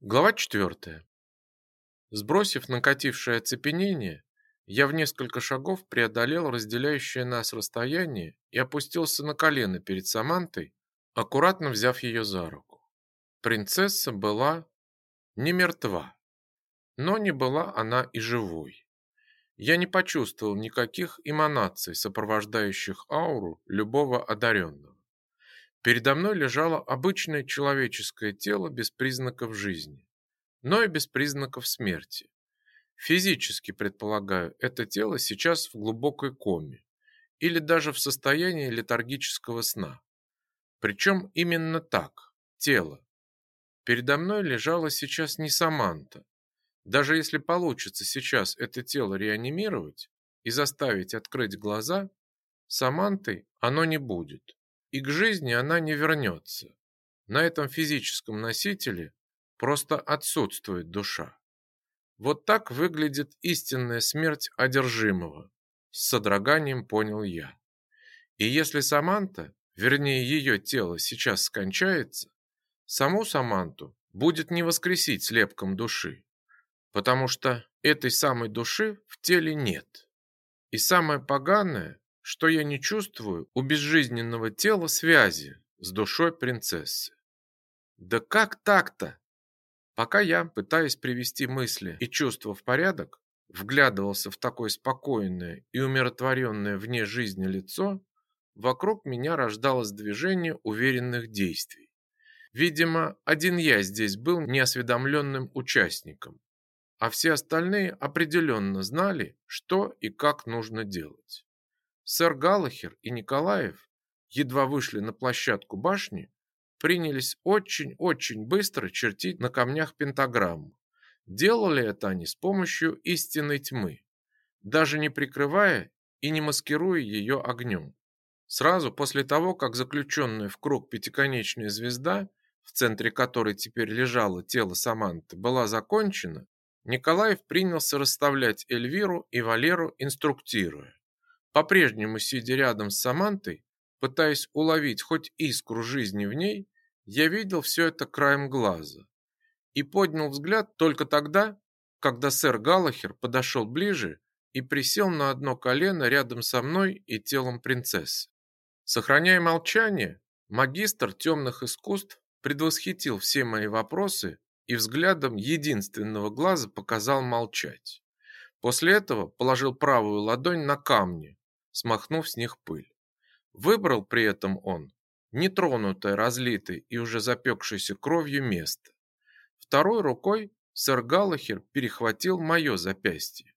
Глава 4. Сбросив накатившее оцепенение, я в несколько шагов преодолел разделяющее нас расстояние и опустился на колено перед Самантой, аккуратно взяв ее за руку. Принцесса была не мертва, но не была она и живой. Я не почувствовал никаких эманаций, сопровождающих ауру любого одаренного. Передо мной лежало обычное человеческое тело без признаков жизни, но и без признаков смерти. Физически, предполагаю, это тело сейчас в глубокой коме или даже в состоянии летаргического сна. Причем именно так, тело. Передо мной лежала сейчас не Саманта. Даже если получится сейчас это тело реанимировать и заставить открыть глаза, Самантой оно не будет и к жизни она не вернется. На этом физическом носителе просто отсутствует душа. Вот так выглядит истинная смерть одержимого, с содроганием понял я. И если Саманта, вернее ее тело сейчас скончается, саму Саманту будет не воскресить слепком души, потому что этой самой души в теле нет. И самое поганое, что я не чувствую у безжизненного тела связи с душой принцессы. Да как так-то? Пока я, пытаясь привести мысли и чувства в порядок, вглядывался в такое спокойное и умиротворенное вне жизни лицо, вокруг меня рождалось движение уверенных действий. Видимо, один я здесь был неосведомленным участником, а все остальные определенно знали, что и как нужно делать. Сэр Галлахер и Николаев едва вышли на площадку башни, принялись очень-очень быстро чертить на камнях пентаграмму. Делали это они с помощью истинной тьмы, даже не прикрывая и не маскируя ее огнем. Сразу после того, как заключенная в круг пятиконечная звезда, в центре которой теперь лежало тело Саманты, была закончена, Николаев принялся расставлять Эльвиру и Валеру, инструктируя. По-прежнему сидя рядом с Самантой, пытаясь уловить хоть искру жизни в ней, я видел все это краем глаза и поднял взгляд только тогда, когда сэр Галлахер подошел ближе и присел на одно колено рядом со мной и телом принцессы. Сохраняя молчание, магистр темных искусств предвосхитил все мои вопросы и взглядом единственного глаза показал молчать. После этого положил правую ладонь на камни, смахнув с них пыль. Выбрал при этом он нетронутое, разлитое и уже запекшееся кровью место. Второй рукой сэр Галлахер перехватил мое запястье.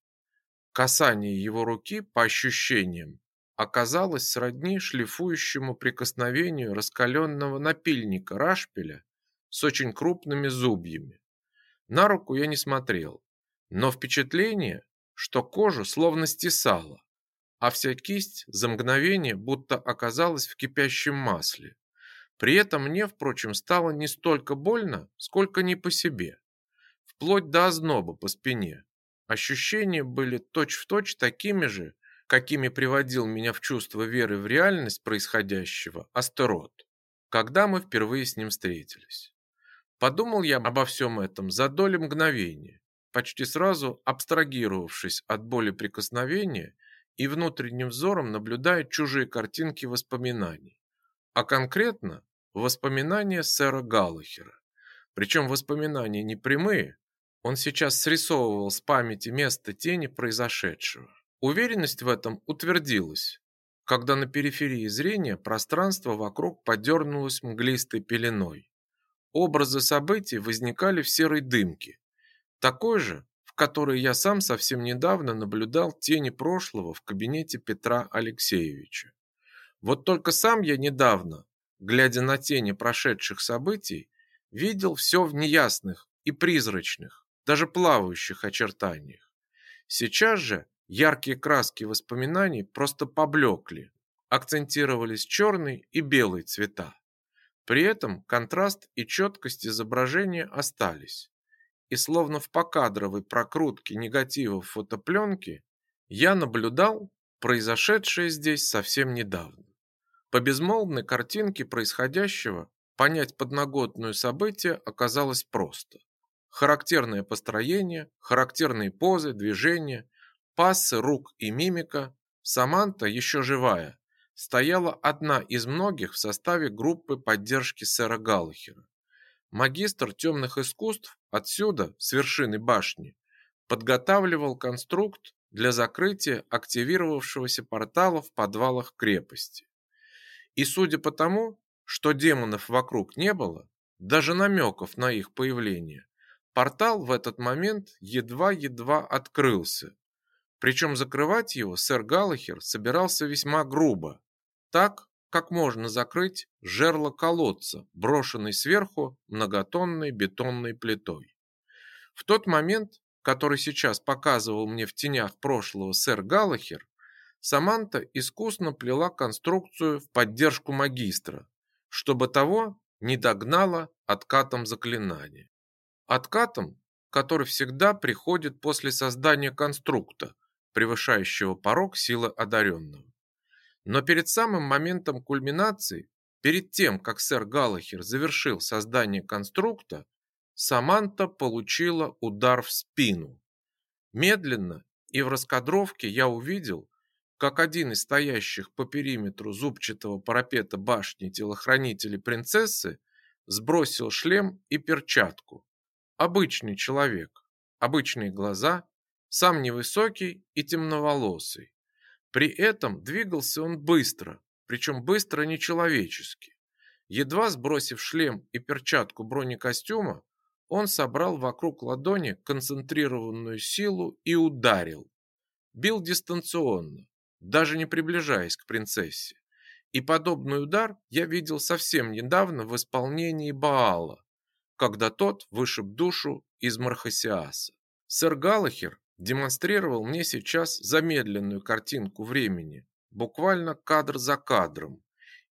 Касание его руки, по ощущениям, оказалось сродни шлифующему прикосновению раскаленного напильника рашпиля с очень крупными зубьями. На руку я не смотрел, но впечатление, что кожу словно стесало, а вся кисть за мгновение будто оказалась в кипящем масле. При этом мне, впрочем, стало не столько больно, сколько не по себе. Вплоть до озноба по спине. Ощущения были точь-в-точь точь такими же, какими приводил меня в чувство веры в реальность происходящего Астерот, когда мы впервые с ним встретились. Подумал я обо всем этом за доли мгновения, почти сразу абстрагировавшись от боли прикосновения и внутренним взором наблюдает чужие картинки воспоминаний, а конкретно воспоминания сэра Галлахера. Причем воспоминания не прямые, он сейчас срисовывал с памяти место тени произошедшего. Уверенность в этом утвердилась, когда на периферии зрения пространство вокруг подернулось мглистой пеленой. Образы событий возникали в серой дымке, такой же, которой я сам совсем недавно наблюдал тени прошлого в кабинете Петра Алексеевича. Вот только сам я недавно, глядя на тени прошедших событий, видел все в неясных и призрачных, даже плавающих очертаниях. Сейчас же яркие краски воспоминаний просто поблекли, акцентировались черный и белый цвета. При этом контраст и четкость изображения остались и словно в покадровой прокрутке негативов фотопленки я наблюдал произошедшее здесь совсем недавно. По безмолвной картинке происходящего понять подноготную событие оказалось просто. характерное построение, характерные позы, движения, пассы рук и мимика, Саманта, еще живая, стояла одна из многих в составе группы поддержки сэра Галлахера. Магистр темных искусств отсюда, с вершины башни, подготавливал конструкт для закрытия активировавшегося портала в подвалах крепости. И судя по тому, что демонов вокруг не было, даже намеков на их появление, портал в этот момент едва-едва открылся. Причем закрывать его сэр Галлахер собирался весьма грубо, так, как можно закрыть жерло колодца, брошенный сверху многотонной бетонной плитой. В тот момент, который сейчас показывал мне в тенях прошлого сэр Галлахер, Саманта искусно плела конструкцию в поддержку магистра, чтобы того не догнало откатом заклинания. Откатом, который всегда приходит после создания конструкта, превышающего порог силы одаренного. Но перед самым моментом кульминации, перед тем, как сэр Галлахер завершил создание конструкта, Саманта получила удар в спину. Медленно и в раскадровке я увидел, как один из стоящих по периметру зубчатого парапета башни телохранителей принцессы сбросил шлем и перчатку. Обычный человек, обычные глаза, сам невысокий и темноволосый. При этом двигался он быстро, причем быстро нечеловечески. Едва сбросив шлем и перчатку бронекостюма, он собрал вокруг ладони концентрированную силу и ударил. Бил дистанционно, даже не приближаясь к принцессе. И подобный удар я видел совсем недавно в исполнении Баала, когда тот вышиб душу из Мархасиаса. Сэр Галахер демонстрировал мне сейчас замедленную картинку времени, буквально кадр за кадром,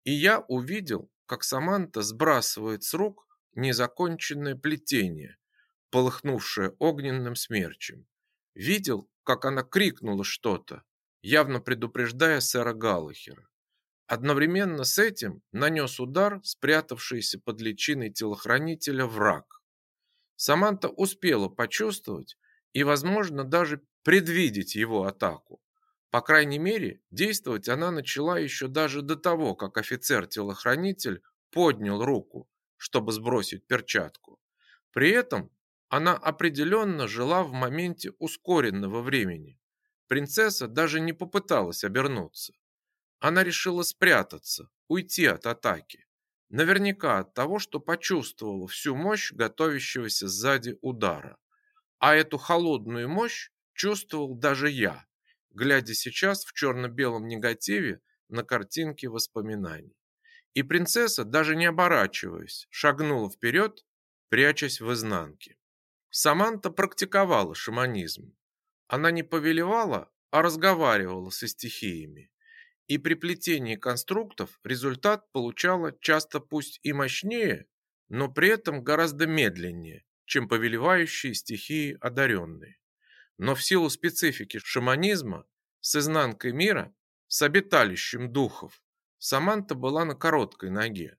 и я увидел, как Саманта сбрасывает с рук незаконченное плетение, полыхнувшее огненным смерчем. Видел, как она крикнула что-то, явно предупреждая сэра Галлахера. Одновременно с этим нанес удар спрятавшийся под личиной телохранителя враг. Саманта успела почувствовать и, возможно, даже предвидеть его атаку. По крайней мере, действовать она начала еще даже до того, как офицер-телохранитель поднял руку, чтобы сбросить перчатку. При этом она определенно жила в моменте ускоренного времени. Принцесса даже не попыталась обернуться. Она решила спрятаться, уйти от атаки. Наверняка от того, что почувствовала всю мощь готовящегося сзади удара. А эту холодную мощь чувствовал даже я, глядя сейчас в черно-белом негативе на картинке воспоминаний. И принцесса, даже не оборачиваясь, шагнула вперед, прячась в изнанке. Саманта практиковала шаманизм. Она не повелевала, а разговаривала со стихиями. И при плетении конструктов результат получала часто пусть и мощнее, но при этом гораздо медленнее, чем повелевающие стихии одаренные. Но в силу специфики шаманизма с изнанкой мира, с обиталищем духов, Саманта была на короткой ноге.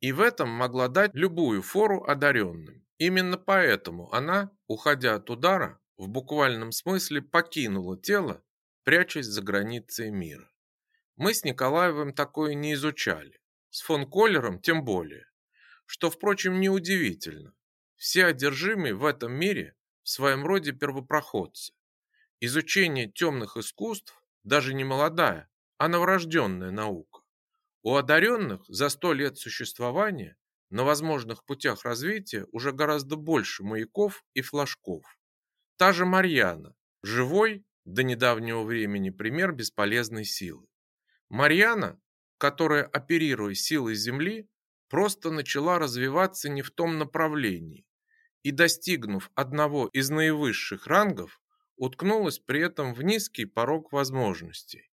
И в этом могла дать любую фору одаренным. Именно поэтому она, уходя от удара, в буквальном смысле покинула тело, прячась за границей мира. Мы с Николаевым такое не изучали, с фон Коллером тем более, что, впрочем, неудивительно. Все одержимые в этом мире в своем роде первопроходцы. Изучение темных искусств даже не молодая, а новорожденная наука. У одаренных за сто лет существования на возможных путях развития уже гораздо больше маяков и флажков. Та же Марьяна, живой до недавнего времени пример бесполезной силы. Марьяна, которая, оперируя силой Земли, просто начала развиваться не в том направлении и, достигнув одного из наивысших рангов, уткнулась при этом в низкий порог возможностей.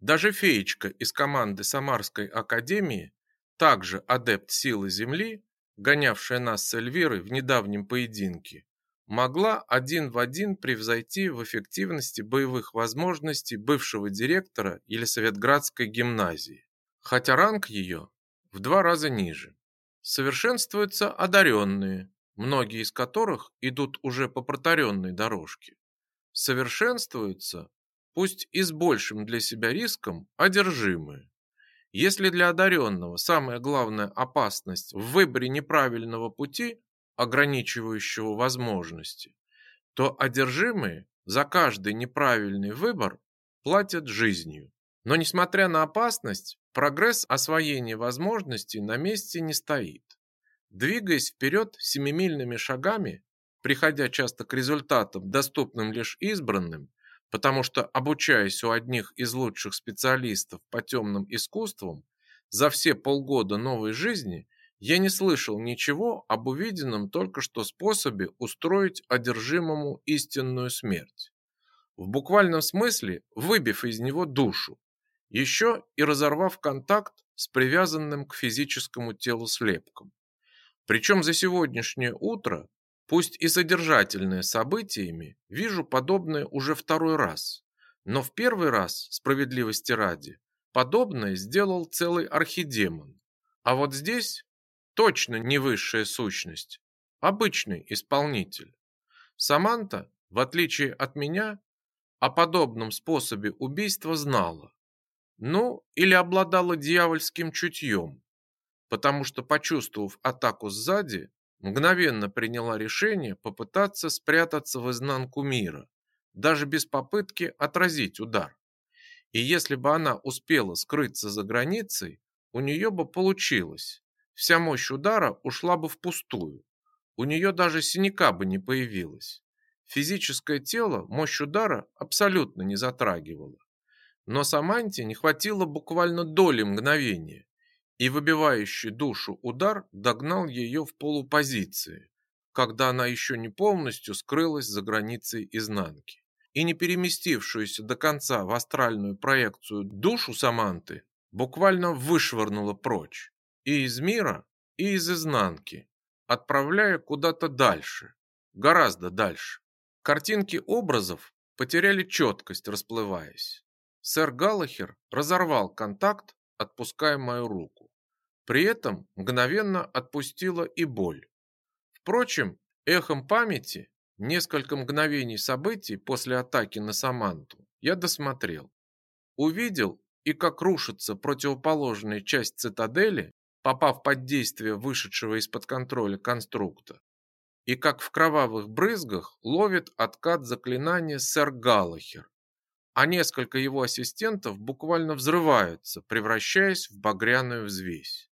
Даже феечка из команды Самарской академии, также адепт силы Земли, гонявшая нас с Эльвирой в недавнем поединке, могла один в один превзойти в эффективности боевых возможностей бывшего директора Елисаветградской гимназии, хотя ранг ее в два раза ниже. Совершенствуются одаренные, многие из которых идут уже по протаренной дорожке, совершенствуются, пусть и с большим для себя риском, одержимые. Если для одаренного самая главная опасность в выборе неправильного пути, ограничивающего возможности, то одержимые за каждый неправильный выбор платят жизнью. Но несмотря на опасность, прогресс освоения возможностей на месте не стоит. Двигаясь вперед семимильными шагами, приходя часто к результатам, доступным лишь избранным, потому что, обучаясь у одних из лучших специалистов по темным искусствам, за все полгода новой жизни я не слышал ничего об увиденном только что способе устроить одержимому истинную смерть. В буквальном смысле выбив из него душу, еще и разорвав контакт с привязанным к физическому телу слепком. Причем за сегодняшнее утро, пусть и содержательное событиями, вижу подобное уже второй раз. Но в первый раз, справедливости ради, подобное сделал целый архидемон. А вот здесь точно не высшая сущность, обычный исполнитель. Саманта, в отличие от меня, о подобном способе убийства знала. Ну, или обладала дьявольским чутьем, потому что, почувствовав атаку сзади, мгновенно приняла решение попытаться спрятаться в изнанку мира, даже без попытки отразить удар. И если бы она успела скрыться за границей, у нее бы получилось. Вся мощь удара ушла бы впустую. У нее даже синяка бы не появилось. Физическое тело мощь удара абсолютно не затрагивала. Но Саманте не хватило буквально доли мгновения, и выбивающий душу удар догнал ее в полупозиции, когда она еще не полностью скрылась за границей изнанки. И не переместившуюся до конца в астральную проекцию душу Саманты буквально вышвырнула прочь. И из мира, и из изнанки, отправляя куда-то дальше, гораздо дальше. Картинки образов потеряли четкость, расплываясь. Сэр Галлахер разорвал контакт, отпуская мою руку. При этом мгновенно отпустила и боль. Впрочем, эхом памяти несколько мгновений событий после атаки на Саманту я досмотрел. Увидел и как рушится противоположная часть цитадели, попав под действие вышедшего из-под контроля конструкта, и как в кровавых брызгах ловит откат заклинания сэр Галлахер, а несколько его ассистентов буквально взрываются, превращаясь в багряную взвесь.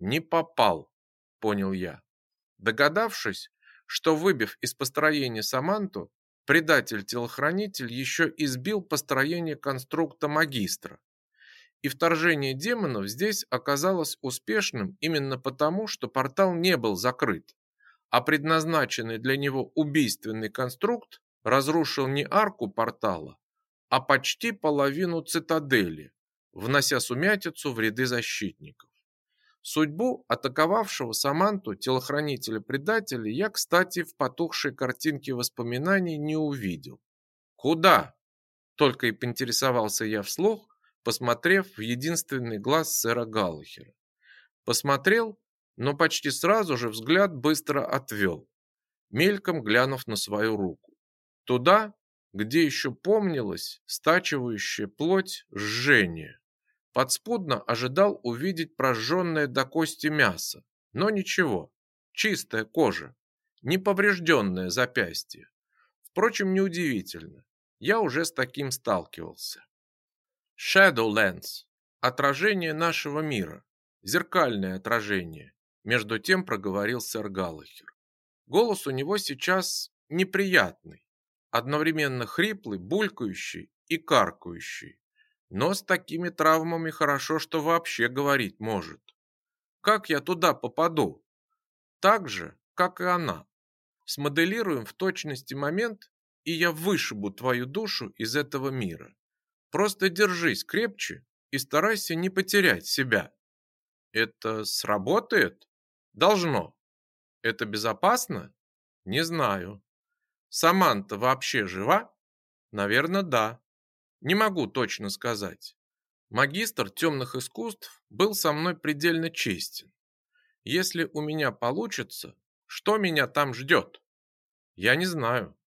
Не попал, понял я. Догадавшись, что выбив из построения Саманту, предатель-телохранитель еще избил построение конструкта магистра. И вторжение демонов здесь оказалось успешным именно потому, что портал не был закрыт, а предназначенный для него убийственный конструкт разрушил не арку портала, а почти половину цитадели, внося сумятицу в ряды защитников. Судьбу атаковавшего Саманту телохранителя-предателя я, кстати, в потухшей картинке воспоминаний не увидел. «Куда?» – только и поинтересовался я вслух, посмотрев в единственный глаз сэра Галлахера. Посмотрел, но почти сразу же взгляд быстро отвел, мельком глянув на свою руку. Туда, где еще помнилось стачивающая плоть жжение. Подспудно ожидал увидеть прожженное до кости мясо, но ничего, чистая кожа, неповрежденное запястье. Впрочем, неудивительно, я уже с таким сталкивался. Shadowlands – отражение нашего мира, зеркальное отражение, между тем проговорил сэр Галлахер. Голос у него сейчас неприятный, одновременно хриплый, булькающий и каркающий. Но с такими травмами хорошо, что вообще говорить может. Как я туда попаду? Так же, как и она. Смоделируем в точности момент, и я вышибу твою душу из этого мира. Просто держись крепче и старайся не потерять себя. Это сработает? Должно. Это безопасно? Не знаю. Саманта вообще жива? Наверное, да. Не могу точно сказать. Магистр темных искусств был со мной предельно честен. Если у меня получится, Что меня там ждет? Я не знаю.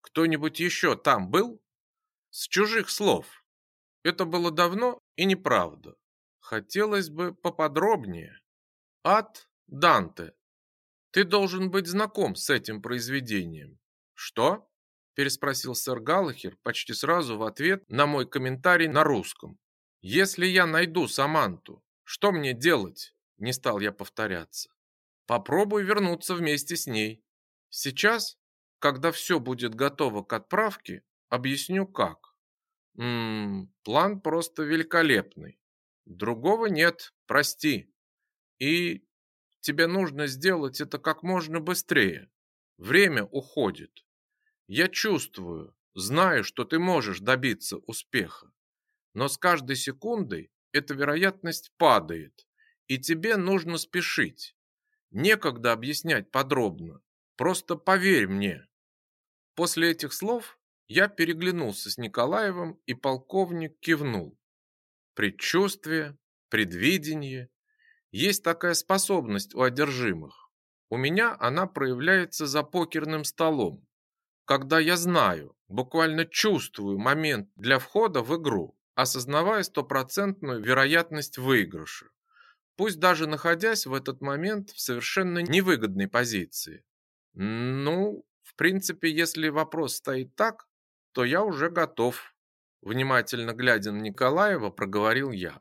Кто-нибудь еще там был? С чужих слов. Это было давно и неправда. Хотелось бы поподробнее. Ад Данте. Ты должен быть знаком с этим произведением. Что? Переспросил сэр Галлахер почти сразу в ответ на мой комментарий на русском. Если я найду Саманту, что мне делать? Не стал я повторяться. Попробуй вернуться вместе с ней. Сейчас, когда все будет готово к отправке, объясню как. Ммм, план просто великолепный. Другого нет, прости. И тебе нужно сделать это как можно быстрее. Время уходит. Я чувствую, знаю, что ты можешь добиться успеха. Но с каждой секундой эта вероятность падает, и тебе нужно спешить. Некогда объяснять подробно. Просто поверь мне. После этих слов я переглянулся с Николаевым, и полковник кивнул. Предчувствие, предвидение. Есть такая способность у одержимых. У меня она проявляется за покерным столом. Когда я знаю, буквально чувствую момент для входа в игру, осознавая стопроцентную вероятность выигрыша. Пусть даже находясь в этот момент в совершенно невыгодной позиции. Ну, в принципе, если вопрос стоит так, то я уже готов. Внимательно глядя на Николаева, проговорил я.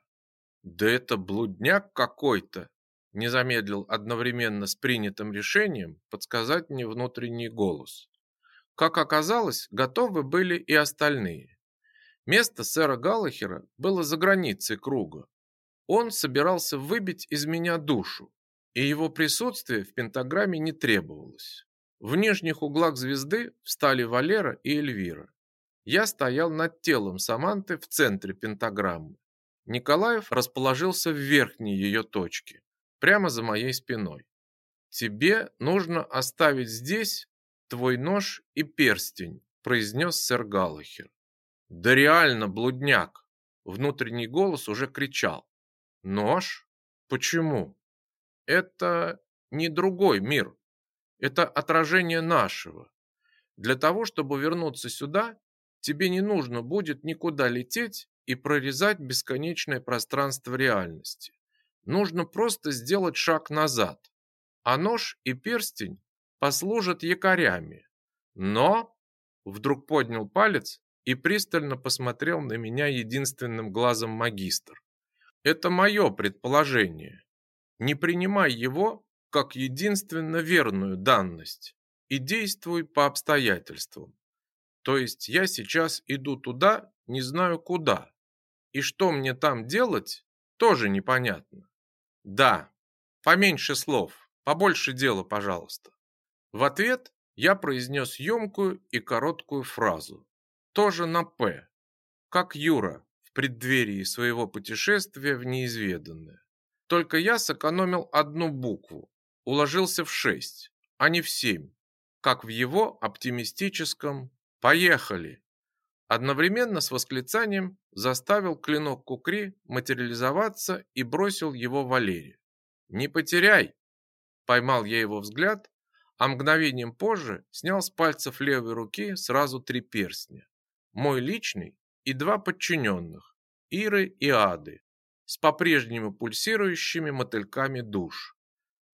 Да это блудняк какой-то, не замедлил одновременно с принятым решением подсказать мне внутренний голос. Как оказалось, готовы были и остальные. Место сэра Галлахера было за границей круга. Он собирался выбить из меня душу, и его присутствие в пентаграмме не требовалось. В нижних углах звезды встали Валера и Эльвира. Я стоял над телом Саманты в центре пентаграммы. Николаев расположился в верхней ее точке, прямо за моей спиной. Тебе нужно оставить здесь твой нож и перстень, произнес сэр Галлахер. Да реально, блудняк, внутренний голос уже кричал. Нож? Почему? Это не другой мир. Это отражение нашего. Для того, чтобы вернуться сюда, тебе не нужно будет никуда лететь и прорезать бесконечное пространство реальности. Нужно просто сделать шаг назад, а нож и перстень послужат якорями. Но вдруг поднял палец и пристально посмотрел на меня единственным глазом магистр. Это мое предположение. Не принимай его как единственно верную данность и действуй по обстоятельствам. То есть я сейчас иду туда, не знаю куда. И что мне там делать, тоже непонятно. Да, поменьше слов, побольше дела, пожалуйста. В ответ я произнес емкую и короткую фразу. Тоже на «П», как Юра в преддверии своего путешествия в неизведанное. Только я сэкономил одну букву, уложился в шесть, а не в семь, как в его оптимистическом Поехали!» Одновременно с восклицанием заставил клинок Кукри материализоваться и бросил его Валере. «Не потеряй!» Поймал я его взгляд, а мгновением позже снял с пальцев левой руки сразу три перстня. Мой личный и два подчиненных, Иры и Ады, с по-прежнему пульсирующими мотыльками душ.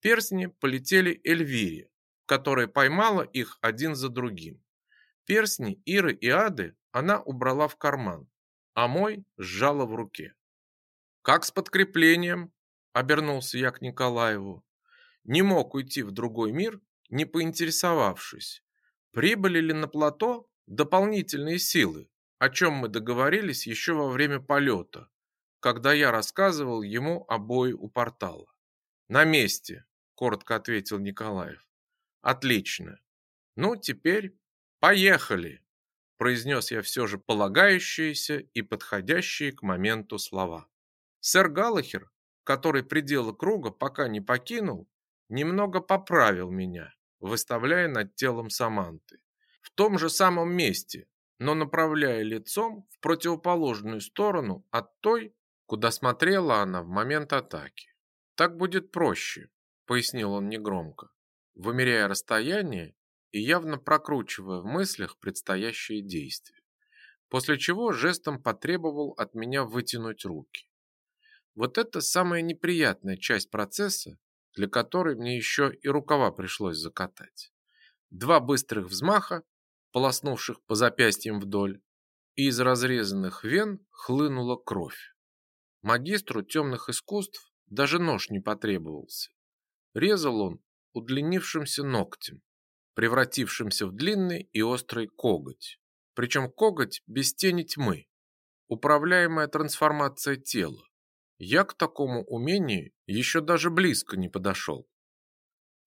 Перстни полетели Эльвире, которая поймала их один за другим. Перстни Иры и Ады она убрала в карман, а мой сжала в руке. «Как с подкреплением?» – обернулся я к Николаеву. Не мог уйти в другой мир, не поинтересовавшись, прибыли ли на плато дополнительные силы, о чем мы договорились еще во время полета, когда я рассказывал ему о бое у портала. «На месте», – коротко ответил Николаев. «Отлично. Ну, теперь «Поехали!» – произнес я все же полагающиеся и подходящие к моменту слова. Сэр Галлахер, который пределы круга пока не покинул, немного поправил меня, выставляя над телом Саманты. В том же самом месте, но направляя лицом в противоположную сторону от той, куда смотрела она в момент атаки. «Так будет проще», – пояснил он негромко. вымеряя расстояние и явно прокручивая в мыслях предстоящие действия, после чего жестом потребовал от меня вытянуть руки. Вот это самая неприятная часть процесса, для которой мне еще и рукава пришлось закатать. Два быстрых взмаха, полоснувших по запястьям вдоль, и из разрезанных вен хлынула кровь. Магистру темных искусств даже нож не потребовался. Резал он удлинившимся ногтем, превратившимся в длинный и острый коготь. Причем коготь без тени тьмы, управляемая трансформация тела. Я к такому умению еще даже близко не подошел.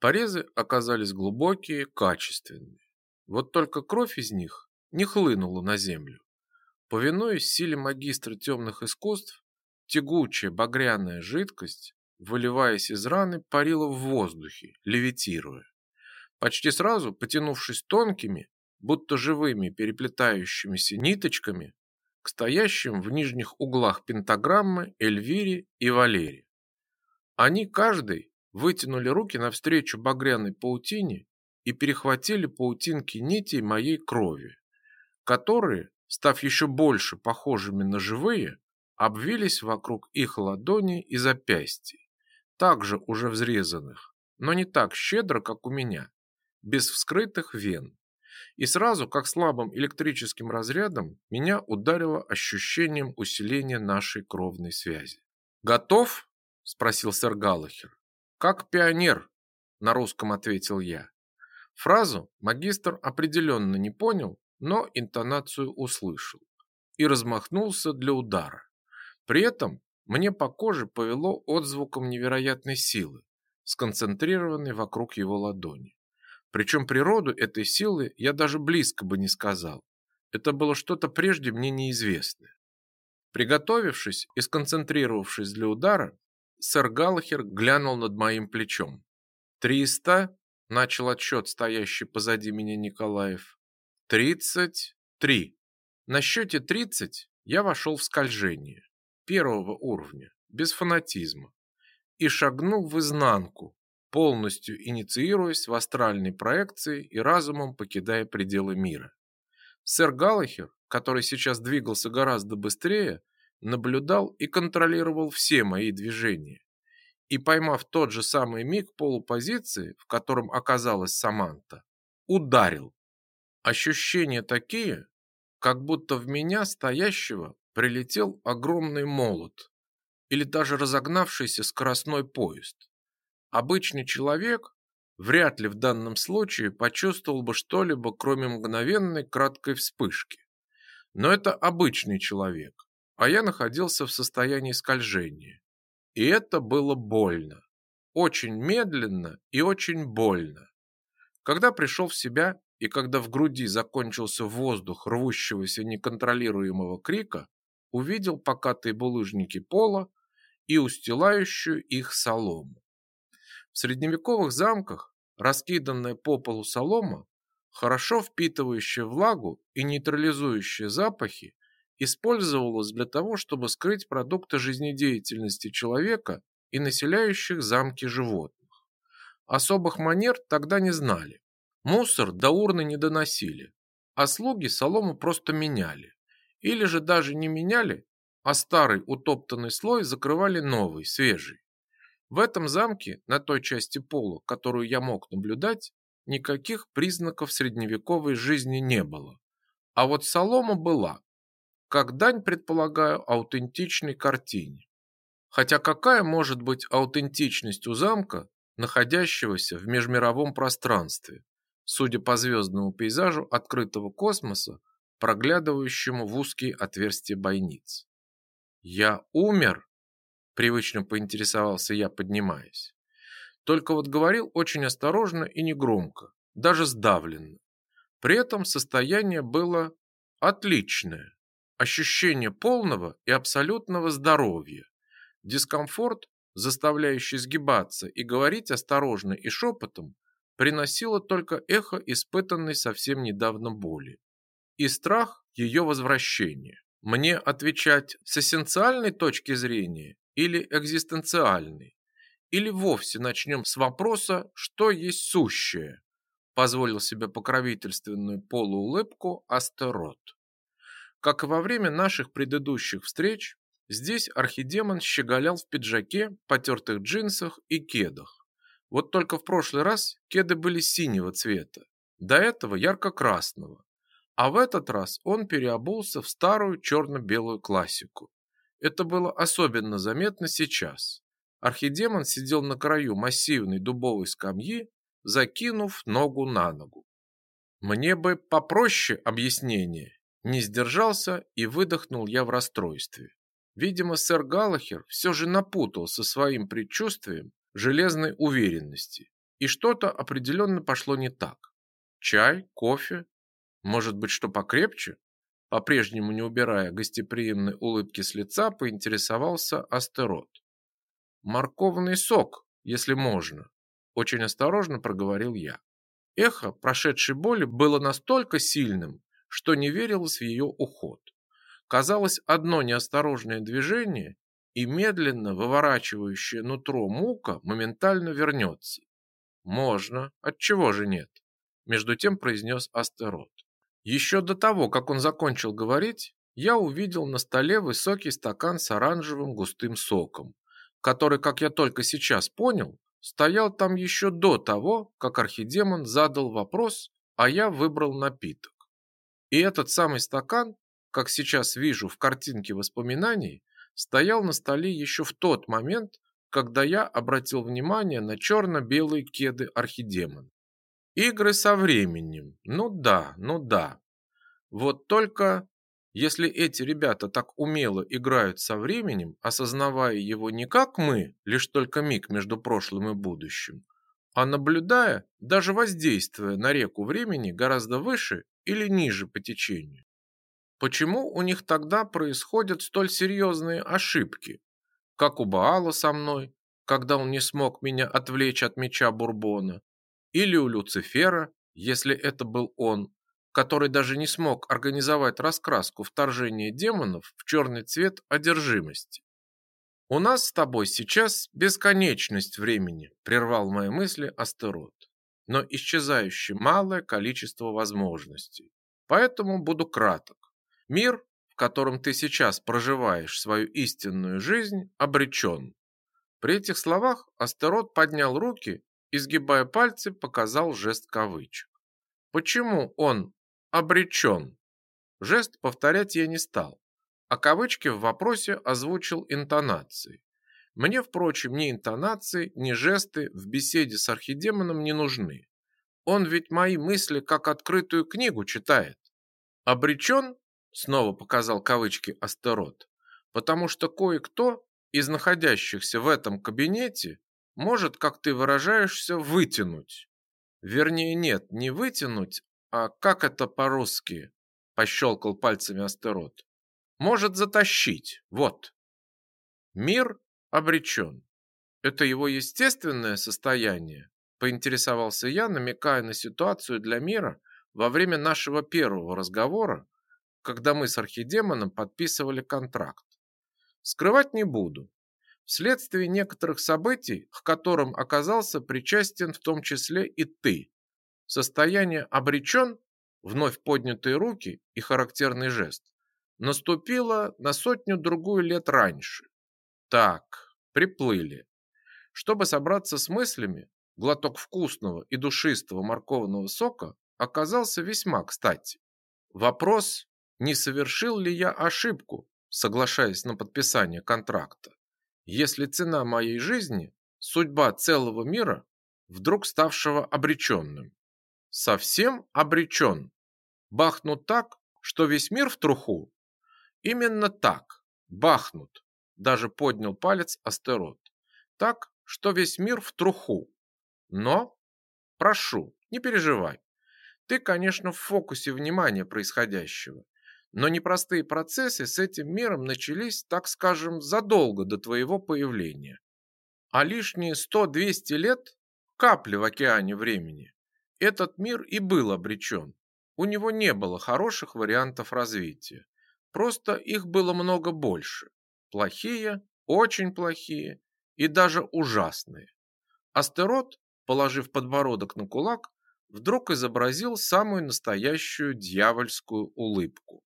Порезы оказались глубокие, качественные. Вот только кровь из них не хлынула на землю. Повинуясь силе магистра темных искусств, тягучая багряная жидкость, выливаясь из раны, парила в воздухе, левитируя. Почти сразу, потянувшись тонкими, будто живыми переплетающимися ниточками, к стоящим в нижних углах пентаграммы Эльвире и Валере. Они каждый вытянули руки навстречу багряной паутине и перехватили паутинки нитей моей крови, которые, став еще больше похожими на живые, обвились вокруг их ладоней и запястий, также уже взрезанных, но не так щедро, как у меня, без вскрытых вен. И сразу, как слабым электрическим разрядом, меня ударило ощущением усиления нашей кровной связи. «Готов?» – спросил сэр Галлахер. «Как пионер», – на русском ответил я. Фразу магистр определенно не понял, но интонацию услышал и размахнулся для удара. При этом мне по коже повело отзвуком невероятной силы, сконцентрированной вокруг его ладони. Причем природу этой силы я даже близко бы не сказал. Это было что-то прежде мне неизвестное. Приготовившись и сконцентрировавшись для удара, сэр Галлахер глянул над моим плечом. «Триста?» — начал отсчет стоящий позади меня Николаев. «Тридцать три». На счете тридцать я вошел в скольжение первого уровня, без фанатизма, и шагнул в изнанку, полностью инициируясь в астральной проекции и разумом покидая пределы мира. Сэр Галлахер, который сейчас двигался гораздо быстрее, наблюдал и контролировал все мои движения. И поймав тот же самый миг полупозиции, в котором оказалась Саманта, ударил. Ощущения такие, как будто в меня стоящего прилетел огромный молот или даже разогнавшийся скоростной поезд. Обычный человек вряд ли в данном случае почувствовал бы что-либо, кроме мгновенной краткой вспышки. Но это обычный человек, а я находился в состоянии скольжения. И это было больно. Очень медленно и очень больно. Когда пришел в себя и когда в груди закончился воздух рвущегося неконтролируемого крика, увидел покатые булыжники пола и устилающую их солому. В средневековых замках раскиданная по полу солома, хорошо впитывающая влагу и нейтрализующая запахи, использовалась для того, чтобы скрыть продукты жизнедеятельности человека и населяющих замки животных. Особых манер тогда не знали. Мусор до урны не доносили, а слуги солому просто меняли. Или же даже не меняли, а старый утоптанный слой закрывали новый, свежий. В этом замке, на той части пола, которую я мог наблюдать, никаких признаков средневековой жизни не было. А вот солома была, как дань, предполагаю, аутентичной картине. Хотя какая может быть аутентичность у замка, находящегося в межмировом пространстве, судя по звездному пейзажу открытого космоса, проглядывающему в узкие отверстия бойниц. «Я умер?» – привычно поинтересовался я, поднимаясь. Только вот говорил очень осторожно и негромко, даже сдавленно. При этом состояние было отличное. Ощущение полного и абсолютного здоровья. Дискомфорт, заставляющий сгибаться и говорить осторожно и шепотом, приносило только эхо испытанной совсем недавно боли и страх ее возвращения. Мне отвечать с эссенциальной точки зрения или экзистенциальной? или вовсе начнем с вопроса, что есть сущее? Позволил себе покровительственную полуулыбку Астерот. Как и во время наших предыдущих встреч, здесь архидемон щеголял в пиджаке, потертых джинсах и кедах. Вот только в прошлый раз кеды были синего цвета, до этого ярко-красного. А в этот раз он переобулся в старую черно-белую классику. Это было особенно заметно сейчас. Архидемон сидел на краю массивной дубовой скамьи, закинув ногу на ногу. Мне бы попроще объяснение. Не сдержался и выдохнул я в расстройстве. Видимо, сэр Галлахер все же напутал со своим предчувствием железной уверенности, и что-то определенно пошло не так. Чай, кофе, может быть, что покрепче? По-прежнему не убирая гостеприимной улыбки с лица, поинтересовался Астерот. Морковный сок, если можно, очень осторожно проговорил я. Эхо прошедшей боли было настолько сильным, что не верилось в ее уход. Казалось, одно неосторожное движение и медленно выворачивающее нутро мука моментально вернется. Можно, от чего же нет? Между тем произнес Астерот. Еще до того, как он закончил говорить, я увидел на столе высокий стакан с оранжевым густым соком, который, как я только сейчас понял, стоял там еще до того, как архидемон задал вопрос, а я выбрал напиток. И этот самый стакан, как сейчас вижу в картинке воспоминаний, стоял на столе еще в тот момент, когда я обратил внимание на черно-белые кеды архидемона. Игры со временем. Ну да, ну да. Вот только если эти ребята так умело играют со временем, осознавая его не как мы, лишь только миг между прошлым и будущим, а наблюдая, даже воздействуя на реку времени гораздо выше или ниже по течению. Почему у них тогда происходят столь серьезные ошибки, как у Баала со мной, когда он не смог меня отвлечь от меча Бурбона, или у Люцифера, если это был он, который даже не смог организовать раскраску вторжения демонов в черный цвет одержимости. У нас с тобой сейчас бесконечность времени, прервал мои мысли Астерот, но исчезающее малое количество возможностей. Поэтому буду краток. Мир, в котором ты сейчас проживаешь свою истинную жизнь, обречен. При этих словах Астерот поднял руки и, сгибая пальцы, показал жест кавычек. Почему он обречен. Жест повторять я не стал, а кавычки в вопросе озвучил интонацией. Мне, впрочем, ни интонации, ни жесты в беседе с архидемоном не нужны. Он ведь мои мысли как открытую книгу читает. Обречен, снова показал кавычки Астерот, потому что кое-кто из находящихся в этом кабинете может, как ты выражаешься, вытянуть. Вернее, нет, не вытянуть, а как это по-русски? Пощелкал пальцами Астерот. Может затащить. Вот. Мир обречен. Это его естественное состояние, поинтересовался я, намекая на ситуацию для мира во время нашего первого разговора, когда мы с архидемоном подписывали контракт. Скрывать не буду. Вследствие некоторых событий, к которым оказался причастен в том числе и ты, Состояние обречен, вновь поднятые руки и характерный жест, наступило на сотню-другую лет раньше. Так, приплыли. Чтобы собраться с мыслями, глоток вкусного и душистого морковного сока оказался весьма кстати. Вопрос, не совершил ли я ошибку, соглашаясь на подписание контракта, если цена моей жизни – судьба целого мира, вдруг ставшего обреченным совсем обречен. Бахнут так, что весь мир в труху. Именно так, бахнут, даже поднял палец Астерот. Так, что весь мир в труху. Но, прошу, не переживай. Ты, конечно, в фокусе внимания происходящего, но непростые процессы с этим миром начались, так скажем, задолго до твоего появления. А лишние 100-200 лет – капли в океане времени. Этот мир и был обречен. У него не было хороших вариантов развития. Просто их было много больше. Плохие, очень плохие и даже ужасные. Астерот, положив подбородок на кулак, вдруг изобразил самую настоящую дьявольскую улыбку.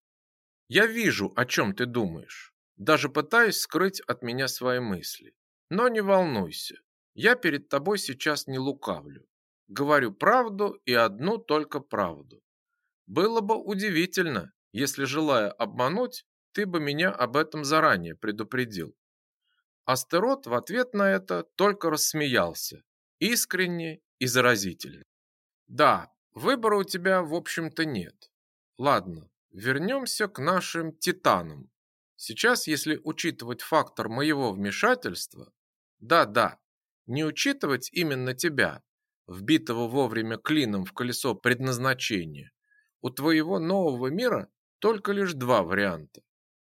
Я вижу, о чем ты думаешь, даже пытаясь скрыть от меня свои мысли. Но не волнуйся, я перед тобой сейчас не лукавлю. Говорю правду и одну только правду. Было бы удивительно, если, желая обмануть, ты бы меня об этом заранее предупредил. Астерот в ответ на это только рассмеялся, искренне и заразительно. Да, выбора у тебя, в общем-то, нет. Ладно, вернемся к нашим титанам. Сейчас, если учитывать фактор моего вмешательства, да-да, не учитывать именно тебя, вбитого вовремя клином в колесо предназначения, у твоего нового мира только лишь два варианта.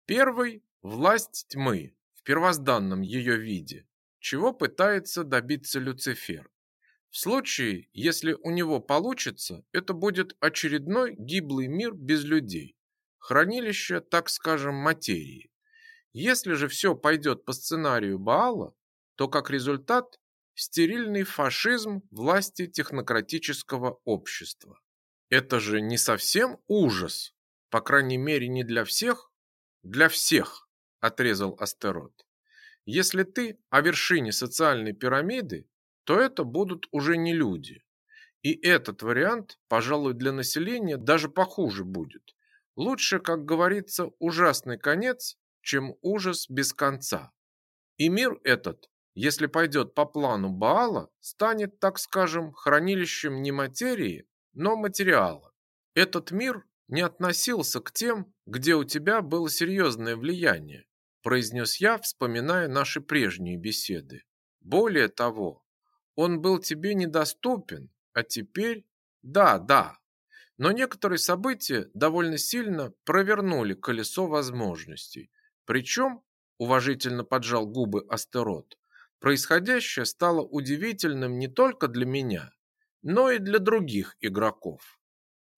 Первый – власть тьмы в первозданном ее виде, чего пытается добиться Люцифер. В случае, если у него получится, это будет очередной гиблый мир без людей, хранилище, так скажем, материи. Если же все пойдет по сценарию Баала, то как результат стерильный фашизм власти технократического общества. Это же не совсем ужас, по крайней мере не для всех, для всех, отрезал Астерот. Если ты о вершине социальной пирамиды, то это будут уже не люди. И этот вариант, пожалуй, для населения даже похуже будет. Лучше, как говорится, ужасный конец, чем ужас без конца. И мир этот, если пойдет по плану Баала, станет, так скажем, хранилищем не материи, но материала. Этот мир не относился к тем, где у тебя было серьезное влияние, произнес я, вспоминая наши прежние беседы. Более того, он был тебе недоступен, а теперь... Да, да. Но некоторые события довольно сильно провернули колесо возможностей. Причем, уважительно поджал губы Астерот, происходящее стало удивительным не только для меня, но и для других игроков.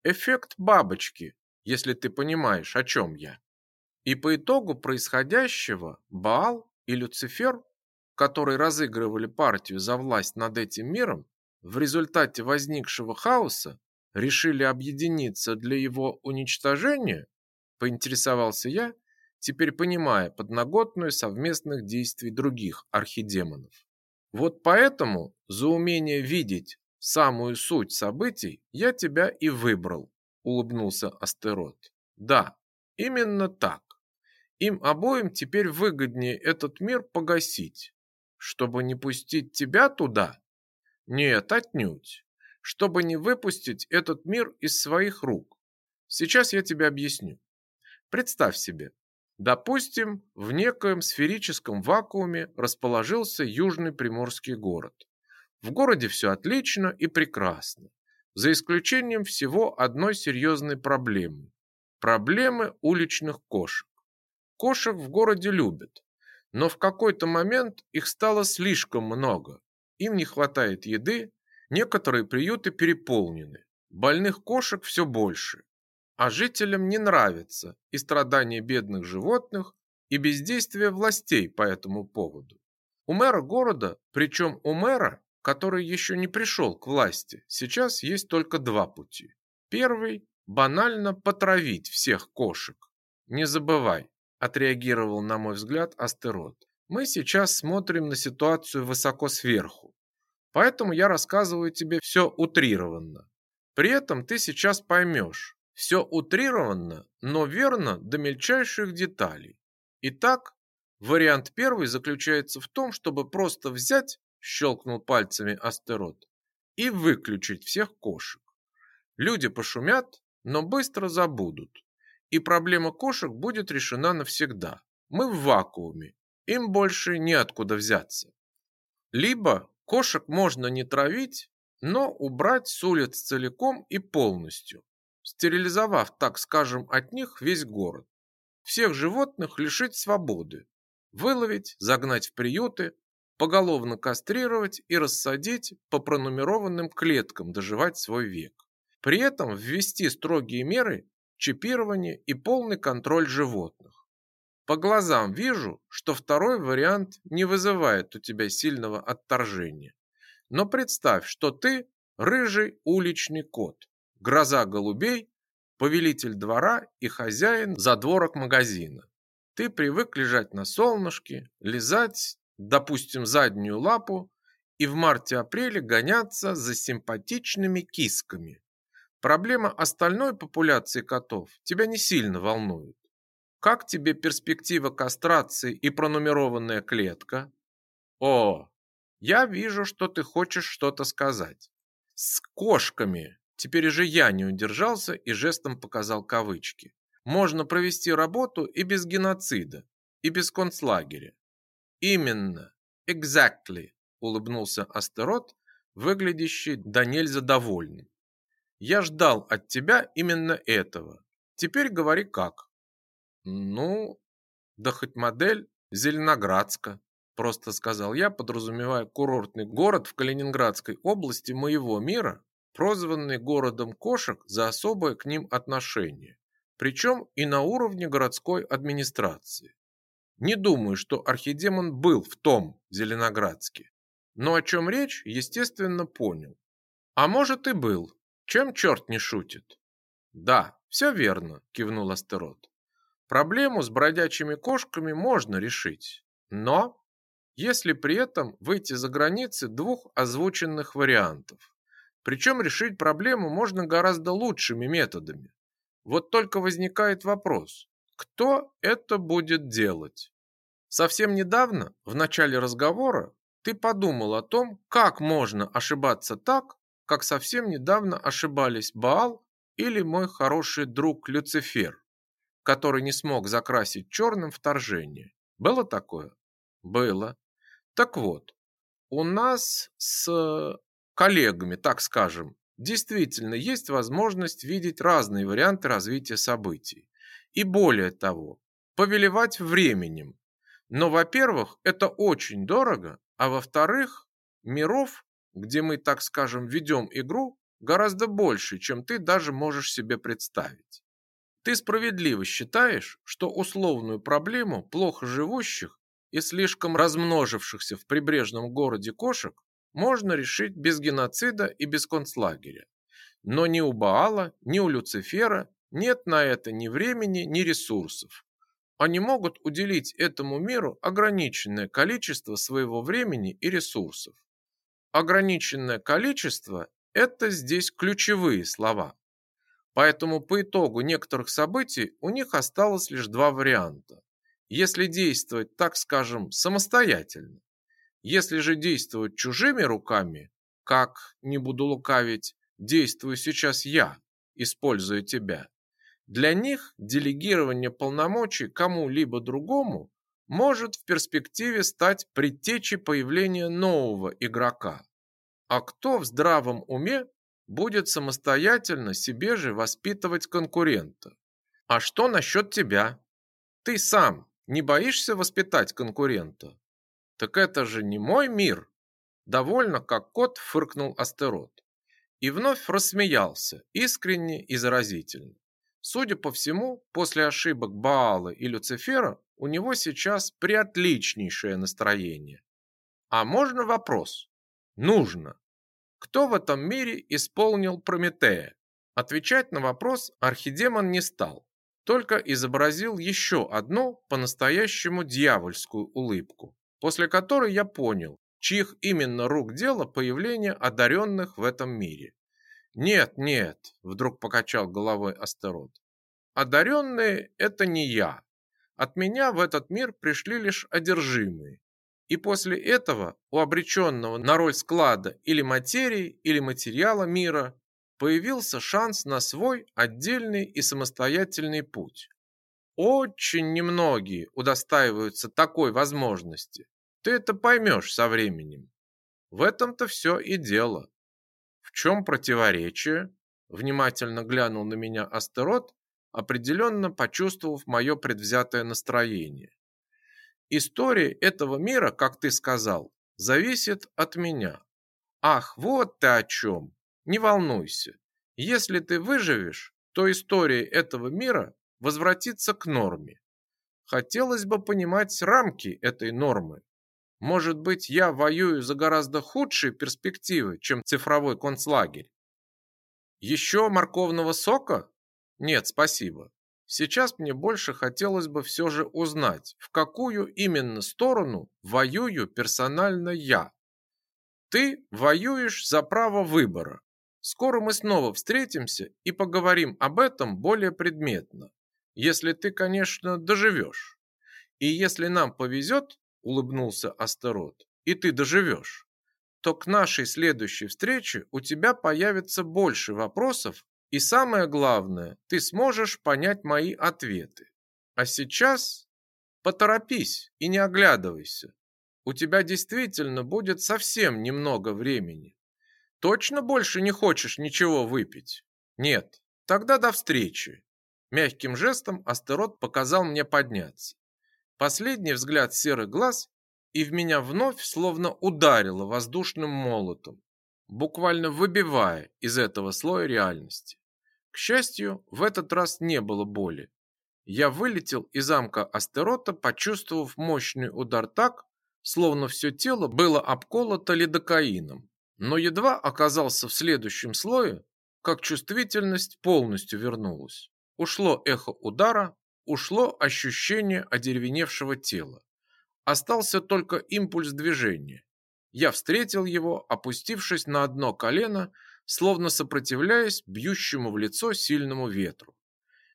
Эффект бабочки, если ты понимаешь, о чем я. И по итогу происходящего Баал и Люцифер, которые разыгрывали партию за власть над этим миром, в результате возникшего хаоса решили объединиться для его уничтожения, поинтересовался я, теперь понимая подноготную совместных действий других архидемонов. Вот поэтому за умение видеть самую суть событий я тебя и выбрал, улыбнулся Астерот. Да, именно так. Им обоим теперь выгоднее этот мир погасить, чтобы не пустить тебя туда. Нет, отнюдь. Чтобы не выпустить этот мир из своих рук. Сейчас я тебе объясню. Представь себе, допустим, в некоем сферическом вакууме расположился южный приморский город. В городе все отлично и прекрасно, за исключением всего одной серьезной проблемы. Проблемы уличных кошек. Кошек в городе любят, но в какой-то момент их стало слишком много. Им не хватает еды, некоторые приюты переполнены, больных кошек все больше. А жителям не нравятся и страдания бедных животных, и бездействие властей по этому поводу. У мэра города, причем у мэра, который еще не пришел к власти, сейчас есть только два пути. Первый – банально потравить всех кошек. Не забывай, отреагировал на мой взгляд Астерот. Мы сейчас смотрим на ситуацию высоко сверху. Поэтому я рассказываю тебе все утрированно. При этом ты сейчас поймешь, все утрированно, но верно до мельчайших деталей. Итак, вариант первый заключается в том, чтобы просто взять щелкнул пальцами Астерот, и выключить всех кошек. Люди пошумят, но быстро забудут, и проблема кошек будет решена навсегда. Мы в вакууме, им больше неоткуда взяться. Либо кошек можно не травить, но убрать с улиц целиком и полностью, стерилизовав, так скажем, от них весь город. Всех животных лишить свободы, выловить, загнать в приюты, поголовно кастрировать и рассадить по пронумерованным клеткам доживать свой век. При этом ввести строгие меры чипирования и полный контроль животных. По глазам вижу, что второй вариант не вызывает у тебя сильного отторжения. Но представь, что ты рыжий уличный кот, гроза голубей, повелитель двора и хозяин задворок магазина. Ты привык лежать на солнышке, лизать, допустим, заднюю лапу и в марте-апреле гоняться за симпатичными кисками. Проблема остальной популяции котов тебя не сильно волнует. Как тебе перспектива кастрации и пронумерованная клетка? О, я вижу, что ты хочешь что-то сказать. С кошками. Теперь же я не удержался и жестом показал кавычки. Можно провести работу и без геноцида, и без концлагеря. Именно. Exactly, улыбнулся Астерот, выглядящий до нельзя довольным. Я ждал от тебя именно этого. Теперь говори как. Ну, да хоть модель Зеленоградска, просто сказал я, подразумевая курортный город в Калининградской области моего мира, прозванный городом кошек за особое к ним отношение, причем и на уровне городской администрации. Не думаю, что архидемон был в том Зеленоградске, но о чем речь, естественно, понял. А может и был, чем черт не шутит? Да, все верно, кивнул Астерот. Проблему с бродячими кошками можно решить, но если при этом выйти за границы двух озвученных вариантов. Причем решить проблему можно гораздо лучшими методами. Вот только возникает вопрос, кто это будет делать? Совсем недавно, в начале разговора, ты подумал о том, как можно ошибаться так, как совсем недавно ошибались Баал или мой хороший друг Люцифер, который не смог закрасить черным вторжение. Было такое? Было. Так вот, у нас с коллегами, так скажем, действительно есть возможность видеть разные варианты развития событий. И более того, повелевать временем. Но, во-первых, это очень дорого, а во-вторых, миров где мы, так скажем, ведем игру, гораздо больше, чем ты даже можешь себе представить. Ты справедливо считаешь, что условную проблему плохо живущих и слишком размножившихся в прибрежном городе кошек можно решить без геноцида и без концлагеря. Но ни у Баала, ни у Люцифера нет на это ни времени, ни ресурсов. Они могут уделить этому миру ограниченное количество своего времени и ресурсов. Ограниченное количество – это здесь ключевые слова. Поэтому по итогу некоторых событий у них осталось лишь два варианта. Если действовать, так скажем, самостоятельно. Если же действовать чужими руками, как, не буду лукавить, действую сейчас я, используя тебя, для них делегирование полномочий кому-либо другому может в перспективе стать предтечей появления нового игрока. А кто в здравом уме будет самостоятельно себе же воспитывать конкурента? А что насчет тебя? Ты сам не боишься воспитать конкурента? Так это же не мой мир. Довольно, как кот фыркнул Астерот. И вновь рассмеялся, искренне и заразительно. Судя по всему, после ошибок Баала и Люцифера у него сейчас приотличнейшее настроение. А можно вопрос? Нужно. Кто в этом мире исполнил Прометея? Отвечать на вопрос архидемон не стал, только изобразил еще одну по-настоящему дьявольскую улыбку, после которой я понял, чьих именно рук дело появление одаренных в этом мире. «Нет, нет», — вдруг покачал головой Астерот. «Одаренные — это не я. От меня в этот мир пришли лишь одержимые. И после этого у обреченного на роль склада или материи, или материала мира появился шанс на свой отдельный и самостоятельный путь. Очень немногие удостаиваются такой возможности. Ты это поймешь со временем. В этом-то все и дело. В чем противоречие? Внимательно глянул на меня Астерот, определенно почувствовав мое предвзятое настроение. История этого мира, как ты сказал, зависит от меня. Ах, вот ты о чем. Не волнуйся. Если ты выживешь, то история этого мира возвратится к норме. хотелось бы понимать рамки этой нормы. Может быть, я воюю за гораздо худшие перспективы, чем цифровой концлагерь? Еще морковного сока? Нет, спасибо. Сейчас мне больше хотелось бы все же узнать, в какую именно сторону воюю персонально я. Ты воюешь за право выбора. Скоро мы снова встретимся и поговорим об этом более предметно. Если ты, конечно, доживешь. И если нам повезет, улыбнулся Астерот, и ты доживешь, то к нашей следующей встрече у тебя появится больше вопросов, и самое главное, ты сможешь понять мои ответы. А сейчас поторопись и не оглядывайся. У тебя действительно будет совсем немного времени. Точно больше не хочешь ничего выпить? Нет. Тогда до встречи. Мягким жестом Астерот показал мне подняться. Последний взгляд серых глаз, и в меня вновь словно ударило воздушным молотом, буквально выбивая из этого слоя реальности. К счастью, в этот раз не было боли. Я вылетел из замка Астерота, почувствовав мощный удар так, словно все тело было обколото лидокаином. Но едва оказался в следующем слое, как чувствительность полностью вернулась. Ушло эхо удара, ушло ощущение одеревеневшего тела. Остался только импульс движения. Я встретил его, опустившись на одно колено словно сопротивляясь бьющему в лицо сильному ветру.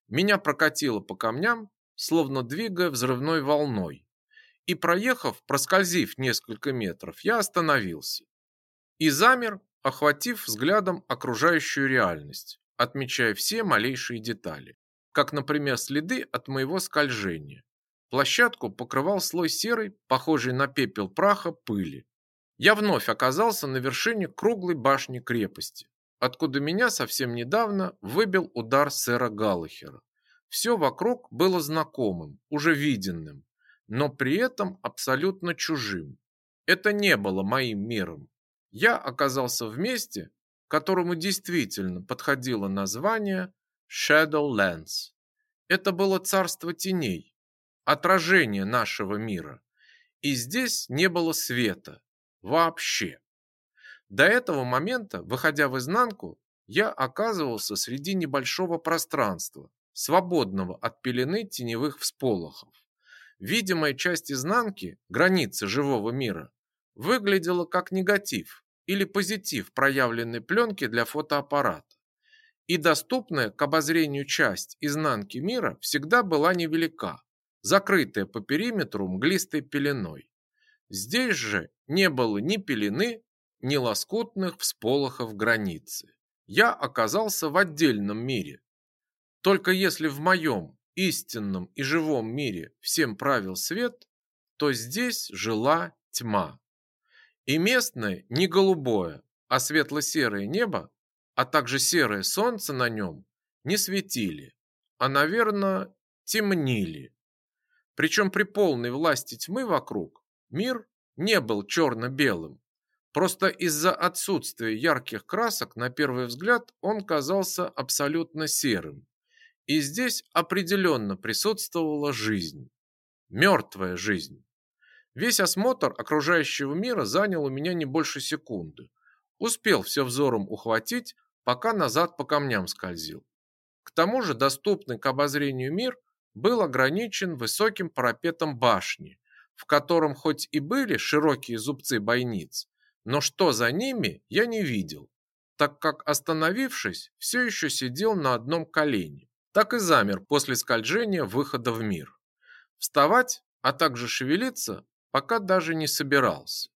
Меня прокатило по камням, словно двигая взрывной волной. И проехав, проскользив несколько метров, я остановился. И замер, охватив взглядом окружающую реальность, отмечая все малейшие детали, как, например, следы от моего скольжения. Площадку покрывал слой серой, похожий на пепел праха, пыли я вновь оказался на вершине круглой башни крепости, откуда меня совсем недавно выбил удар сэра Галлахера. Все вокруг было знакомым, уже виденным, но при этом абсолютно чужим. Это не было моим миром. Я оказался в месте, которому действительно подходило название Shadowlands. Это было царство теней, отражение нашего мира. И здесь не было света, Вообще. До этого момента, выходя в изнанку, я оказывался среди небольшого пространства, свободного от пелены теневых всполохов. Видимая часть изнанки, границы живого мира, выглядела как негатив или позитив проявленной пленки для фотоаппарата. И доступная к обозрению часть изнанки мира всегда была невелика, закрытая по периметру мглистой пеленой. Здесь же не было ни пелены, ни лоскутных всполохов границы. Я оказался в отдельном мире. Только если в моем истинном и живом мире всем правил свет, то здесь жила тьма. И местное не голубое, а светло-серое небо, а также серое солнце на нем не светили, а, наверное, темнили. Причем при полной власти тьмы вокруг Мир не был черно-белым. Просто из-за отсутствия ярких красок на первый взгляд он казался абсолютно серым. И здесь определенно присутствовала жизнь. Мертвая жизнь. Весь осмотр окружающего мира занял у меня не больше секунды. Успел все взором ухватить, пока назад по камням скользил. К тому же доступный к обозрению мир был ограничен высоким парапетом башни, в котором хоть и были широкие зубцы бойниц, но что за ними, я не видел, так как, остановившись, все еще сидел на одном колене, так и замер после скольжения выхода в мир. Вставать, а также шевелиться, пока даже не собирался,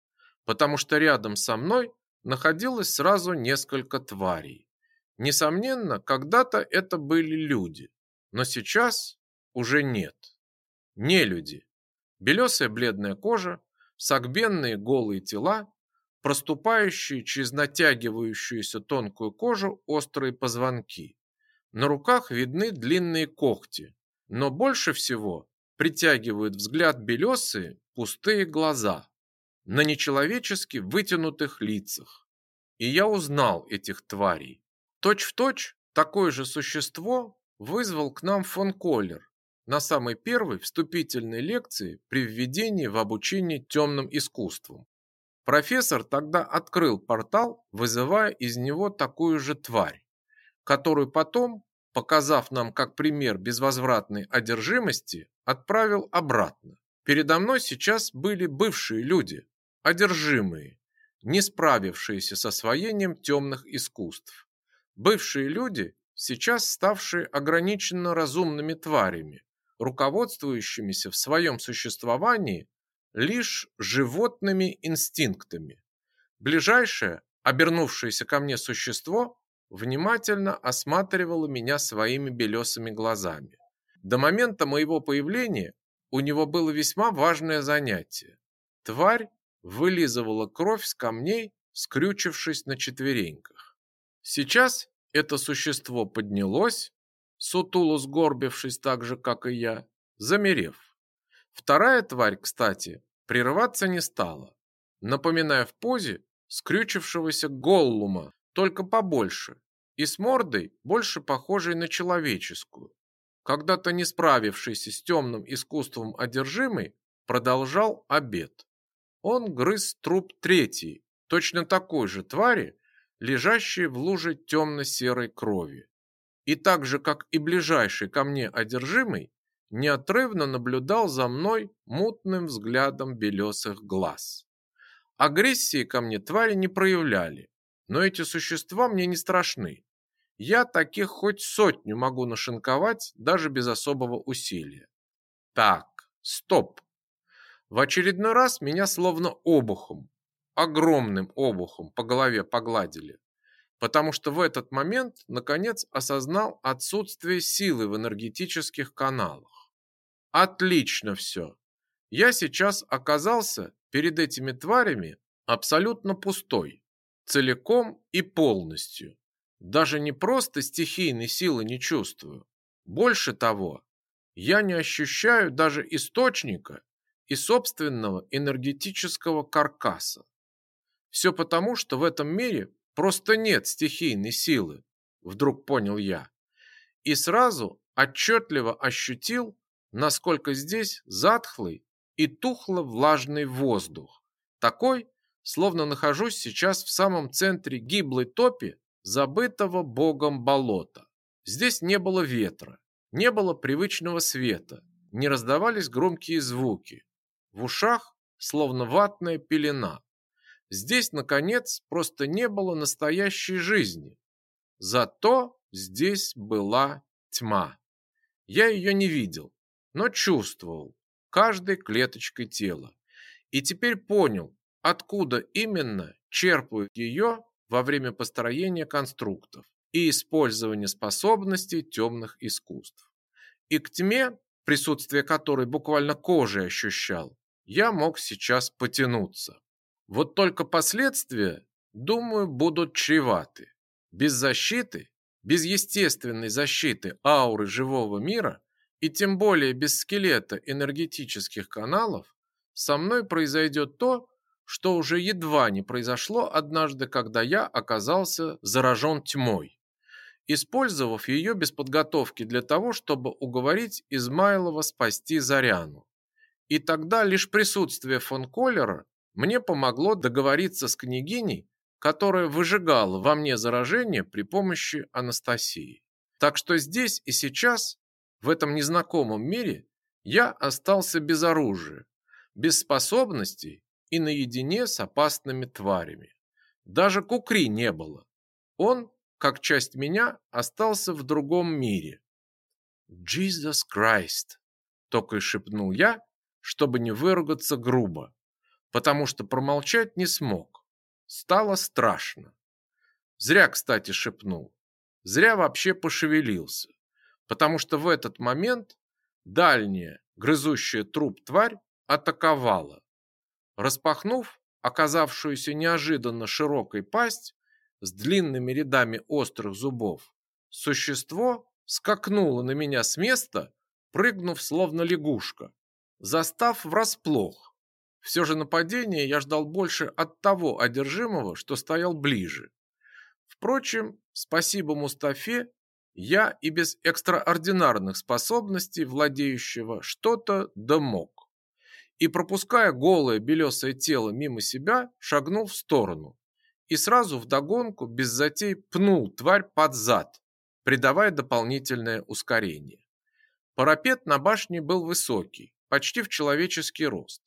потому что рядом со мной находилось сразу несколько тварей. Несомненно, когда-то это были люди, но сейчас уже нет. Не люди. Белесая бледная кожа, согбенные голые тела, проступающие через натягивающуюся тонкую кожу острые позвонки. На руках видны длинные когти, но больше всего притягивают взгляд белесые пустые глаза на нечеловечески вытянутых лицах. И я узнал этих тварей. Точь в точь такое же существо вызвал к нам фон Коллер на самой первой вступительной лекции при введении в обучение темным искусствам. Профессор тогда открыл портал, вызывая из него такую же тварь, которую потом, показав нам как пример безвозвратной одержимости, отправил обратно. Передо мной сейчас были бывшие люди, одержимые, не справившиеся с освоением темных искусств. Бывшие люди, сейчас ставшие ограниченно разумными тварями, руководствующимися в своем существовании лишь животными инстинктами. Ближайшее, обернувшееся ко мне существо, внимательно осматривало меня своими белесыми глазами. До момента моего появления у него было весьма важное занятие. Тварь вылизывала кровь с камней, скрючившись на четвереньках. Сейчас это существо поднялось, сутуло сгорбившись так же, как и я, замерев. Вторая тварь, кстати, прерываться не стала, напоминая в позе скрючившегося голлума, только побольше, и с мордой больше похожей на человеческую. Когда-то не справившийся с темным искусством одержимый продолжал обед. Он грыз труп третьей, точно такой же твари, лежащей в луже темно-серой крови. И так же, как и ближайший ко мне одержимый, неотрывно наблюдал за мной мутным взглядом белесых глаз. Агрессии ко мне твари не проявляли, но эти существа мне не страшны. Я таких хоть сотню могу нашинковать даже без особого усилия. Так, стоп. В очередной раз меня словно обухом, огромным обухом по голове погладили, потому что в этот момент наконец осознал отсутствие силы в энергетических каналах. Отлично все. Я сейчас оказался перед этими тварями абсолютно пустой, целиком и полностью. Даже не просто стихийной силы не чувствую. Больше того, я не ощущаю даже источника и собственного энергетического каркаса. Все потому, что в этом мире просто нет стихийной силы, вдруг понял я. И сразу отчетливо ощутил, насколько здесь затхлый и тухло-влажный воздух. Такой, словно нахожусь сейчас в самом центре гиблой топи забытого богом болота. Здесь не было ветра, не было привычного света, не раздавались громкие звуки, в ушах словно ватная пелена. Здесь, наконец, просто не было настоящей жизни. Зато здесь была тьма. Я ее не видел, но чувствовал каждой клеточкой тела. И теперь понял, откуда именно черпают ее во время построения конструктов и использования способностей темных искусств. И к тьме, присутствие которой буквально кожей ощущал, я мог сейчас потянуться. Вот только последствия, думаю, будут чреваты. Без защиты, без естественной защиты ауры живого мира и тем более без скелета энергетических каналов со мной произойдет то, что уже едва не произошло однажды, когда я оказался заражен тьмой, использовав ее без подготовки для того, чтобы уговорить Измайлова спасти Заряну. И тогда лишь присутствие фон Коллера мне помогло договориться с княгиней, которая выжигала во мне заражение при помощи Анастасии. Так что здесь и сейчас, в этом незнакомом мире, я остался без оружия, без способностей и наедине с опасными тварями. Даже Кукри не было. Он, как часть меня, остался в другом мире. «Jesus Christ!» – только и шепнул я, чтобы не выругаться грубо, потому что промолчать не смог. Стало страшно. Зря, кстати, шепнул. Зря вообще пошевелился, потому что в этот момент дальняя, грызущая труп тварь атаковала. Распахнув оказавшуюся неожиданно широкой пасть с длинными рядами острых зубов, существо скакнуло на меня с места, прыгнув словно лягушка застав врасплох. Все же нападение я ждал больше от того одержимого, что стоял ближе. Впрочем, спасибо Мустафе, я и без экстраординарных способностей владеющего что-то да мог. И пропуская голое белесое тело мимо себя, шагнул в сторону и сразу вдогонку без затей пнул тварь под зад, придавая дополнительное ускорение. Парапет на башне был высокий, почти в человеческий рост,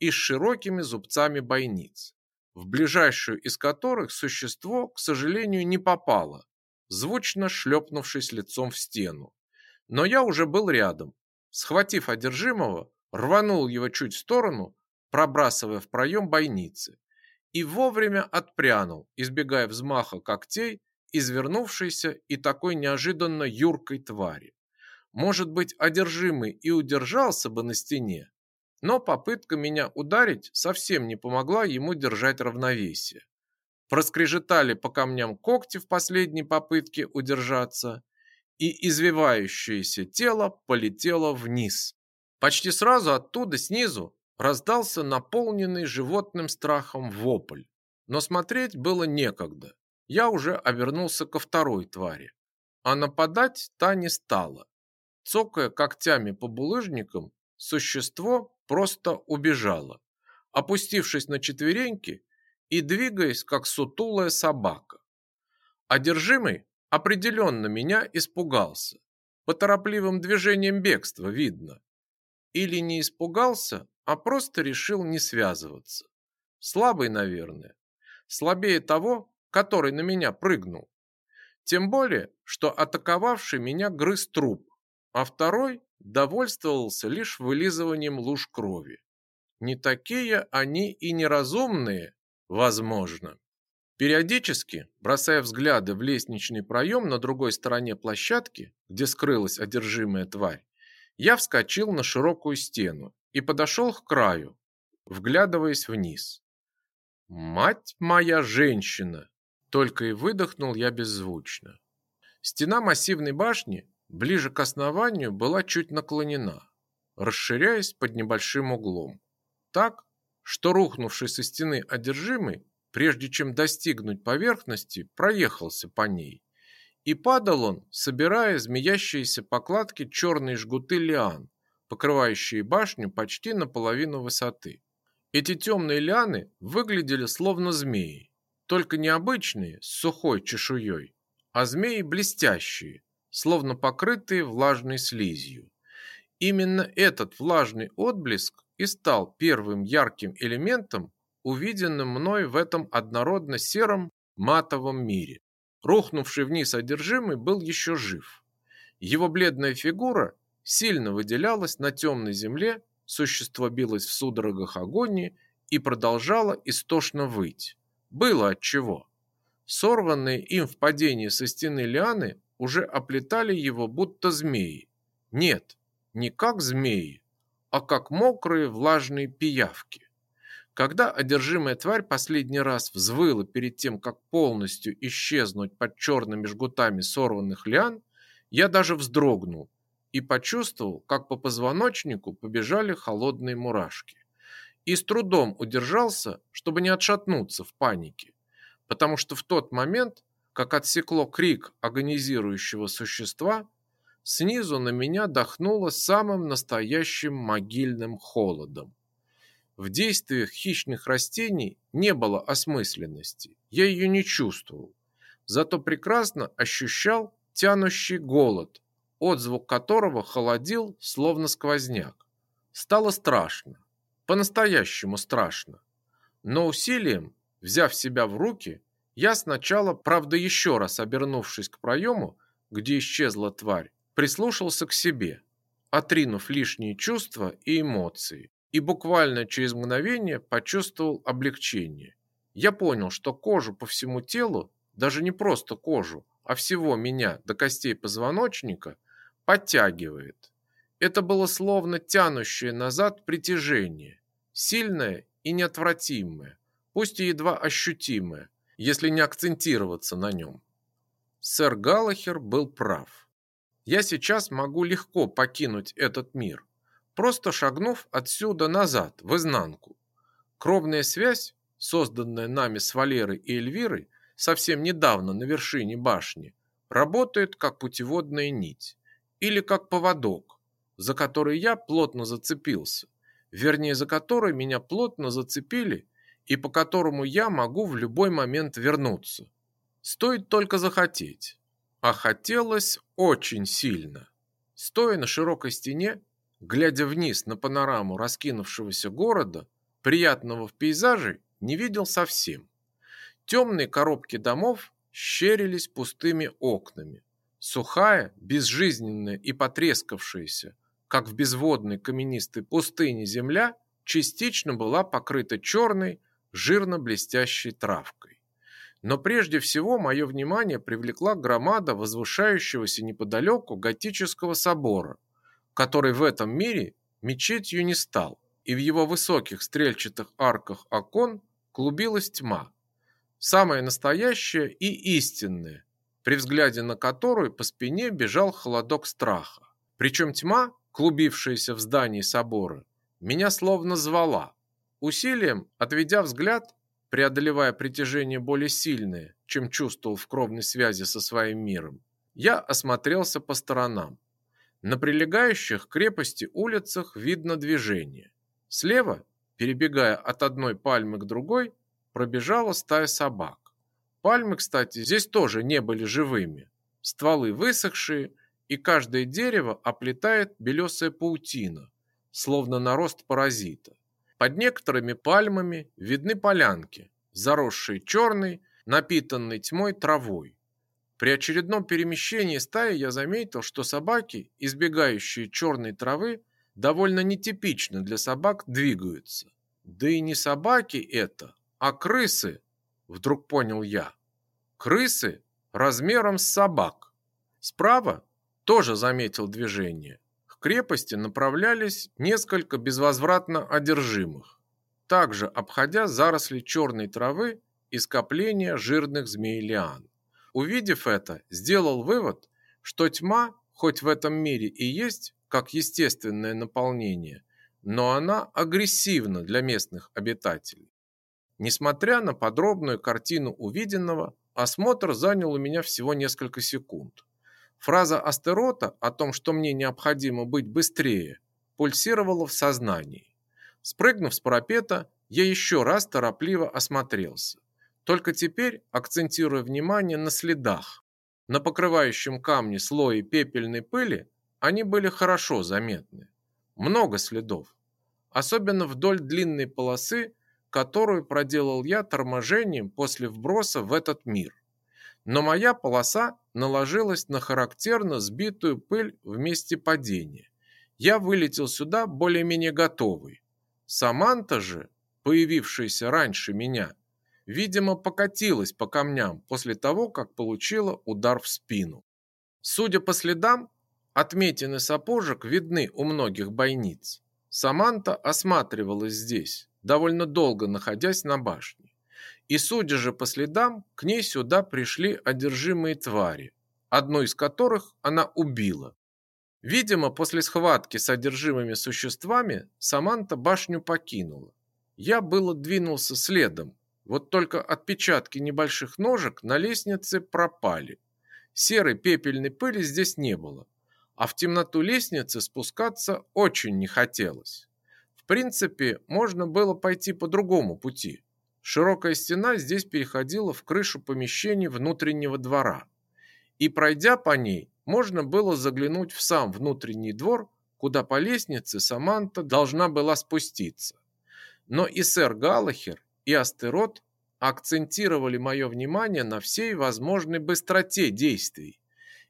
и с широкими зубцами бойниц, в ближайшую из которых существо, к сожалению, не попало, звучно шлепнувшись лицом в стену. Но я уже был рядом. Схватив одержимого, рванул его чуть в сторону, пробрасывая в проем бойницы, и вовремя отпрянул, избегая взмаха когтей, извернувшейся и такой неожиданно юркой твари. Может быть, одержимый и удержался бы на стене, но попытка меня ударить совсем не помогла ему держать равновесие. Проскрежетали по камням когти в последней попытке удержаться, и извивающееся тело полетело вниз. Почти сразу оттуда, снизу, раздался наполненный животным страхом вопль. Но смотреть было некогда. Я уже обернулся ко второй твари. А нападать та не стала. Цокая когтями по булыжникам, существо просто убежало, опустившись на четвереньки и двигаясь, как сутулая собака. Одержимый определенно меня испугался. По торопливым движениям бегства видно. Или не испугался, а просто решил не связываться. Слабый, наверное. Слабее того, который на меня прыгнул. Тем более, что атаковавший меня грыз труп, а второй довольствовался лишь вылизыванием луж крови. Не такие они и неразумные, возможно. Периодически, бросая взгляды в лестничный проем на другой стороне площадки, где скрылась одержимая тварь, я вскочил на широкую стену и подошел к краю, вглядываясь вниз. «Мать моя женщина!» Только и выдохнул я беззвучно. Стена массивной башни ближе к основанию была чуть наклонена, расширяясь под небольшим углом. Так, что рухнувший со стены одержимый, прежде чем достигнуть поверхности, проехался по ней и падал он, собирая змеящиеся покладки черные жгуты лиан, покрывающие башню почти наполовину высоты. Эти темные лианы выглядели словно змеи, только необычные, с сухой чешуей, а змеи блестящие, словно покрытые влажной слизью. Именно этот влажный отблеск и стал первым ярким элементом, увиденным мной в этом однородно сером матовом мире. Рухнувший вниз одержимый был еще жив. Его бледная фигура сильно выделялась на темной земле, существо билось в судорогах агонии и продолжало истошно выть. Было от чего. Сорванные им в падении со стены лианы уже оплетали его будто змеи. Нет, не как змеи, а как мокрые влажные пиявки. Когда одержимая тварь последний раз взвыла перед тем, как полностью исчезнуть под черными жгутами сорванных лиан, я даже вздрогнул и почувствовал, как по позвоночнику побежали холодные мурашки. И с трудом удержался, чтобы не отшатнуться в панике, потому что в тот момент, как отсекло крик агонизирующего существа, снизу на меня дохнуло самым настоящим могильным холодом. В действиях хищных растений не было осмысленности. Я ее не чувствовал. Зато прекрасно ощущал тянущий голод, отзвук которого холодил, словно сквозняк. Стало страшно. По-настоящему страшно. Но усилием, взяв себя в руки, я сначала, правда еще раз обернувшись к проему, где исчезла тварь, прислушался к себе, отринув лишние чувства и эмоции и буквально через мгновение почувствовал облегчение. Я понял, что кожу по всему телу, даже не просто кожу, а всего меня до костей позвоночника, подтягивает. Это было словно тянущее назад притяжение, сильное и неотвратимое, пусть и едва ощутимое, если не акцентироваться на нем. Сэр Галлахер был прав. Я сейчас могу легко покинуть этот мир, просто шагнув отсюда назад, в изнанку. Кровная связь, созданная нами с Валерой и Эльвирой совсем недавно на вершине башни, работает как путеводная нить или как поводок, за который я плотно зацепился, вернее, за который меня плотно зацепили и по которому я могу в любой момент вернуться. Стоит только захотеть. А хотелось очень сильно. Стоя на широкой стене, глядя вниз на панораму раскинувшегося города, приятного в пейзаже не видел совсем. Темные коробки домов щерились пустыми окнами. Сухая, безжизненная и потрескавшаяся, как в безводной каменистой пустыне земля, частично была покрыта черной, жирно-блестящей травкой. Но прежде всего мое внимание привлекла громада возвышающегося неподалеку готического собора, который в этом мире мечетью не стал, и в его высоких стрельчатых арках окон клубилась тьма, самая настоящая и истинная, при взгляде на которую по спине бежал холодок страха. Причем тьма, клубившаяся в здании собора, меня словно звала. Усилием, отведя взгляд, преодолевая притяжение более сильное, чем чувствовал в кровной связи со своим миром, я осмотрелся по сторонам. На прилегающих к крепости улицах видно движение. Слева, перебегая от одной пальмы к другой, пробежала стая собак. Пальмы, кстати, здесь тоже не были живыми. Стволы высохшие, и каждое дерево оплетает белесая паутина, словно нарост паразита. Под некоторыми пальмами видны полянки, заросшие черной, напитанной тьмой травой. При очередном перемещении стаи я заметил, что собаки, избегающие черной травы, довольно нетипично для собак двигаются. Да и не собаки это, а крысы, вдруг понял я. Крысы размером с собак. Справа тоже заметил движение. К крепости направлялись несколько безвозвратно одержимых, также обходя заросли черной травы и скопления жирных змей-лиан. Увидев это, сделал вывод, что тьма, хоть в этом мире и есть как естественное наполнение, но она агрессивна для местных обитателей. Несмотря на подробную картину увиденного, осмотр занял у меня всего несколько секунд. Фраза Астерота о том, что мне необходимо быть быстрее, пульсировала в сознании. Спрыгнув с парапета, я еще раз торопливо осмотрелся. Только теперь акцентируя внимание на следах. На покрывающем камне слое пепельной пыли они были хорошо заметны. Много следов. Особенно вдоль длинной полосы, которую проделал я торможением после вброса в этот мир. Но моя полоса наложилась на характерно сбитую пыль в месте падения. Я вылетел сюда более-менее готовый. Саманта же, появившаяся раньше меня, видимо, покатилась по камням после того, как получила удар в спину. Судя по следам, отметины сапожек видны у многих бойниц. Саманта осматривалась здесь, довольно долго находясь на башне. И, судя же по следам, к ней сюда пришли одержимые твари, одну из которых она убила. Видимо, после схватки с одержимыми существами Саманта башню покинула. Я было двинулся следом, вот только отпечатки небольших ножек на лестнице пропали. Серой пепельной пыли здесь не было, а в темноту лестницы спускаться очень не хотелось принципе, можно было пойти по другому пути. Широкая стена здесь переходила в крышу помещений внутреннего двора. И пройдя по ней, можно было заглянуть в сам внутренний двор, куда по лестнице Саманта должна была спуститься. Но и сэр Галлахер, и Астерот акцентировали мое внимание на всей возможной быстроте действий,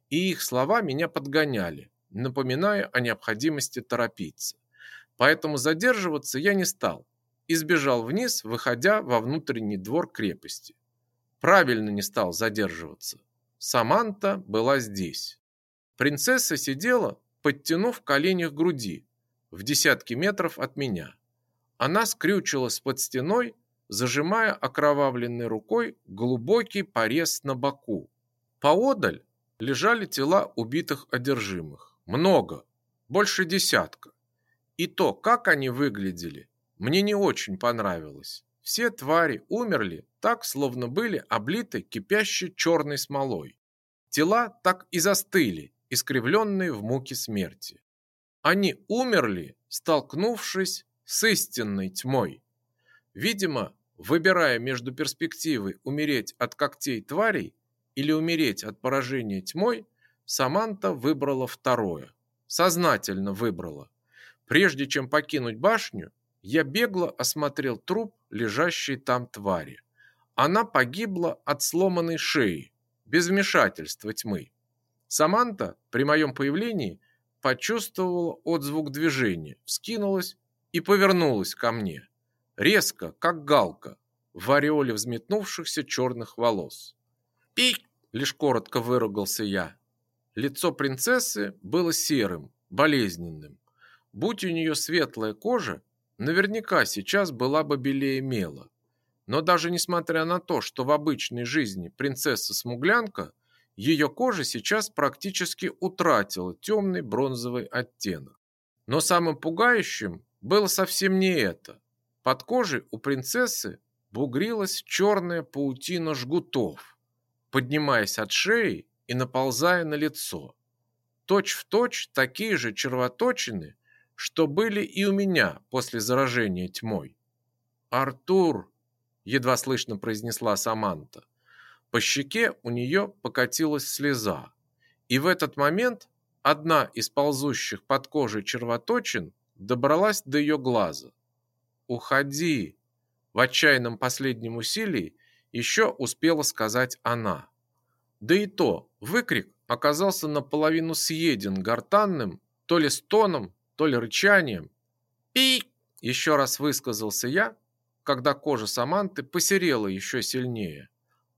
и их слова меня подгоняли, напоминая о необходимости торопиться. Поэтому задерживаться я не стал и сбежал вниз, выходя во внутренний двор крепости. Правильно не стал задерживаться. Саманта была здесь. Принцесса сидела, подтянув колени к груди, в десятки метров от меня. Она скрючилась под стеной, зажимая окровавленной рукой глубокий порез на боку. Поодаль лежали тела убитых одержимых. Много, больше десятка. И то, как они выглядели, мне не очень понравилось. Все твари умерли так, словно были облиты кипящей черной смолой. Тела так и застыли, искривленные в муке смерти. Они умерли, столкнувшись с истинной тьмой. Видимо, выбирая между перспективой умереть от когтей тварей или умереть от поражения тьмой, Саманта выбрала второе. Сознательно выбрала. Прежде чем покинуть башню, я бегло осмотрел труп, лежащий там твари. Она погибла от сломанной шеи, без вмешательства тьмы. Саманта при моем появлении почувствовала отзвук движения, вскинулась и повернулась ко мне, резко, как галка, в ореоле взметнувшихся черных волос. «Пик!» – лишь коротко выругался я. Лицо принцессы было серым, болезненным. Будь у нее светлая кожа, наверняка сейчас была бы белее мела. Но даже несмотря на то, что в обычной жизни принцесса-смуглянка, ее кожа сейчас практически утратила темный бронзовый оттенок. Но самым пугающим было совсем не это. Под кожей у принцессы бугрилась черная паутина жгутов, поднимаясь от шеи и наползая на лицо. Точь в точь такие же червоточины, что были и у меня после заражения тьмой. «Артур!» – едва слышно произнесла Саманта. По щеке у нее покатилась слеза, и в этот момент одна из ползущих под кожей червоточин добралась до ее глаза. «Уходи!» В отчаянном последнем усилии еще успела сказать она. Да и то выкрик оказался наполовину съеден гортанным, то ли стоном, то ли рычанием. «Пи!» – еще раз высказался я, когда кожа Саманты посерела еще сильнее,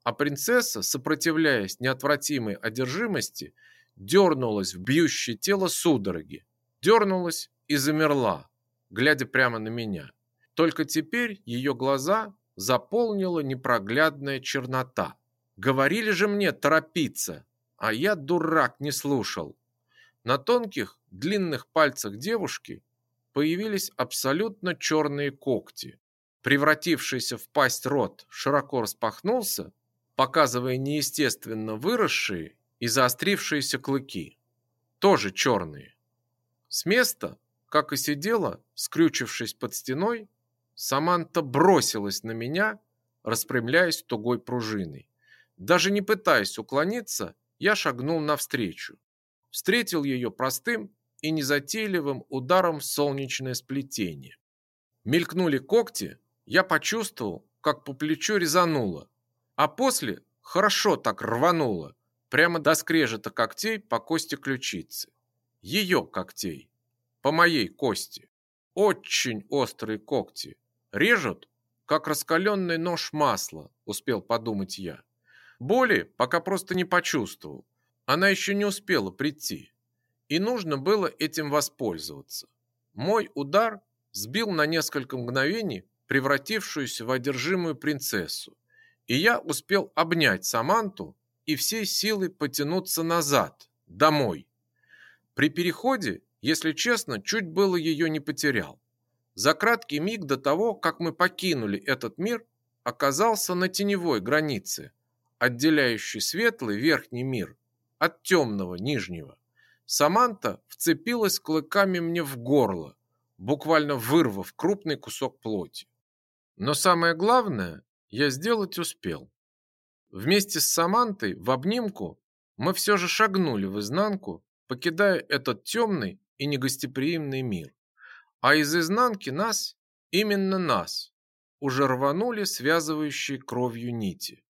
а принцесса, сопротивляясь неотвратимой одержимости, дернулась в бьющее тело судороги, дернулась и замерла, глядя прямо на меня. Только теперь ее глаза заполнила непроглядная чернота. Говорили же мне торопиться, а я, дурак, не слушал. На тонких, длинных пальцах девушки появились абсолютно черные когти. Превратившийся в пасть рот широко распахнулся, показывая неестественно выросшие и заострившиеся клыки. Тоже черные. С места, как и сидела, скрючившись под стеной, Саманта бросилась на меня, распрямляясь тугой пружиной. Даже не пытаясь уклониться, я шагнул навстречу. Встретил ее простым и незатейливым ударом в солнечное сплетение. Мелькнули когти, я почувствовал, как по плечу резануло, а после хорошо так рвануло, прямо до скрежета когтей по кости ключицы. Ее когтей, по моей кости. Очень острые когти. Режут, как раскаленный нож масла, успел подумать я. Боли пока просто не почувствовал. Она еще не успела прийти. И нужно было этим воспользоваться. Мой удар сбил на несколько мгновений превратившуюся в одержимую принцессу. И я успел обнять Саманту и всей силой потянуться назад, домой. При переходе, если честно, чуть было ее не потерял. За краткий миг до того, как мы покинули этот мир, оказался на теневой границе, отделяющий светлый верхний мир от темного нижнего. Саманта вцепилась клыками мне в горло, буквально вырвав крупный кусок плоти. Но самое главное я сделать успел. Вместе с Самантой в обнимку мы все же шагнули в изнанку, покидая этот темный и негостеприимный мир. А из изнанки нас, именно нас, уже рванули связывающие кровью нити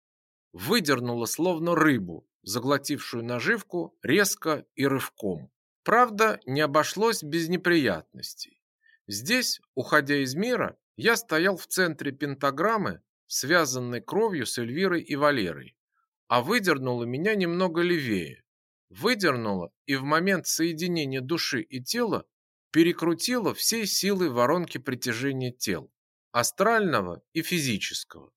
выдернула словно рыбу, заглотившую наживку резко и рывком. Правда, не обошлось без неприятностей. Здесь, уходя из мира, я стоял в центре пентаграммы, связанной кровью с Эльвирой и Валерой, а выдернула меня немного левее. Выдернула и в момент соединения души и тела перекрутила всей силой воронки притяжения тел, астрального и физического.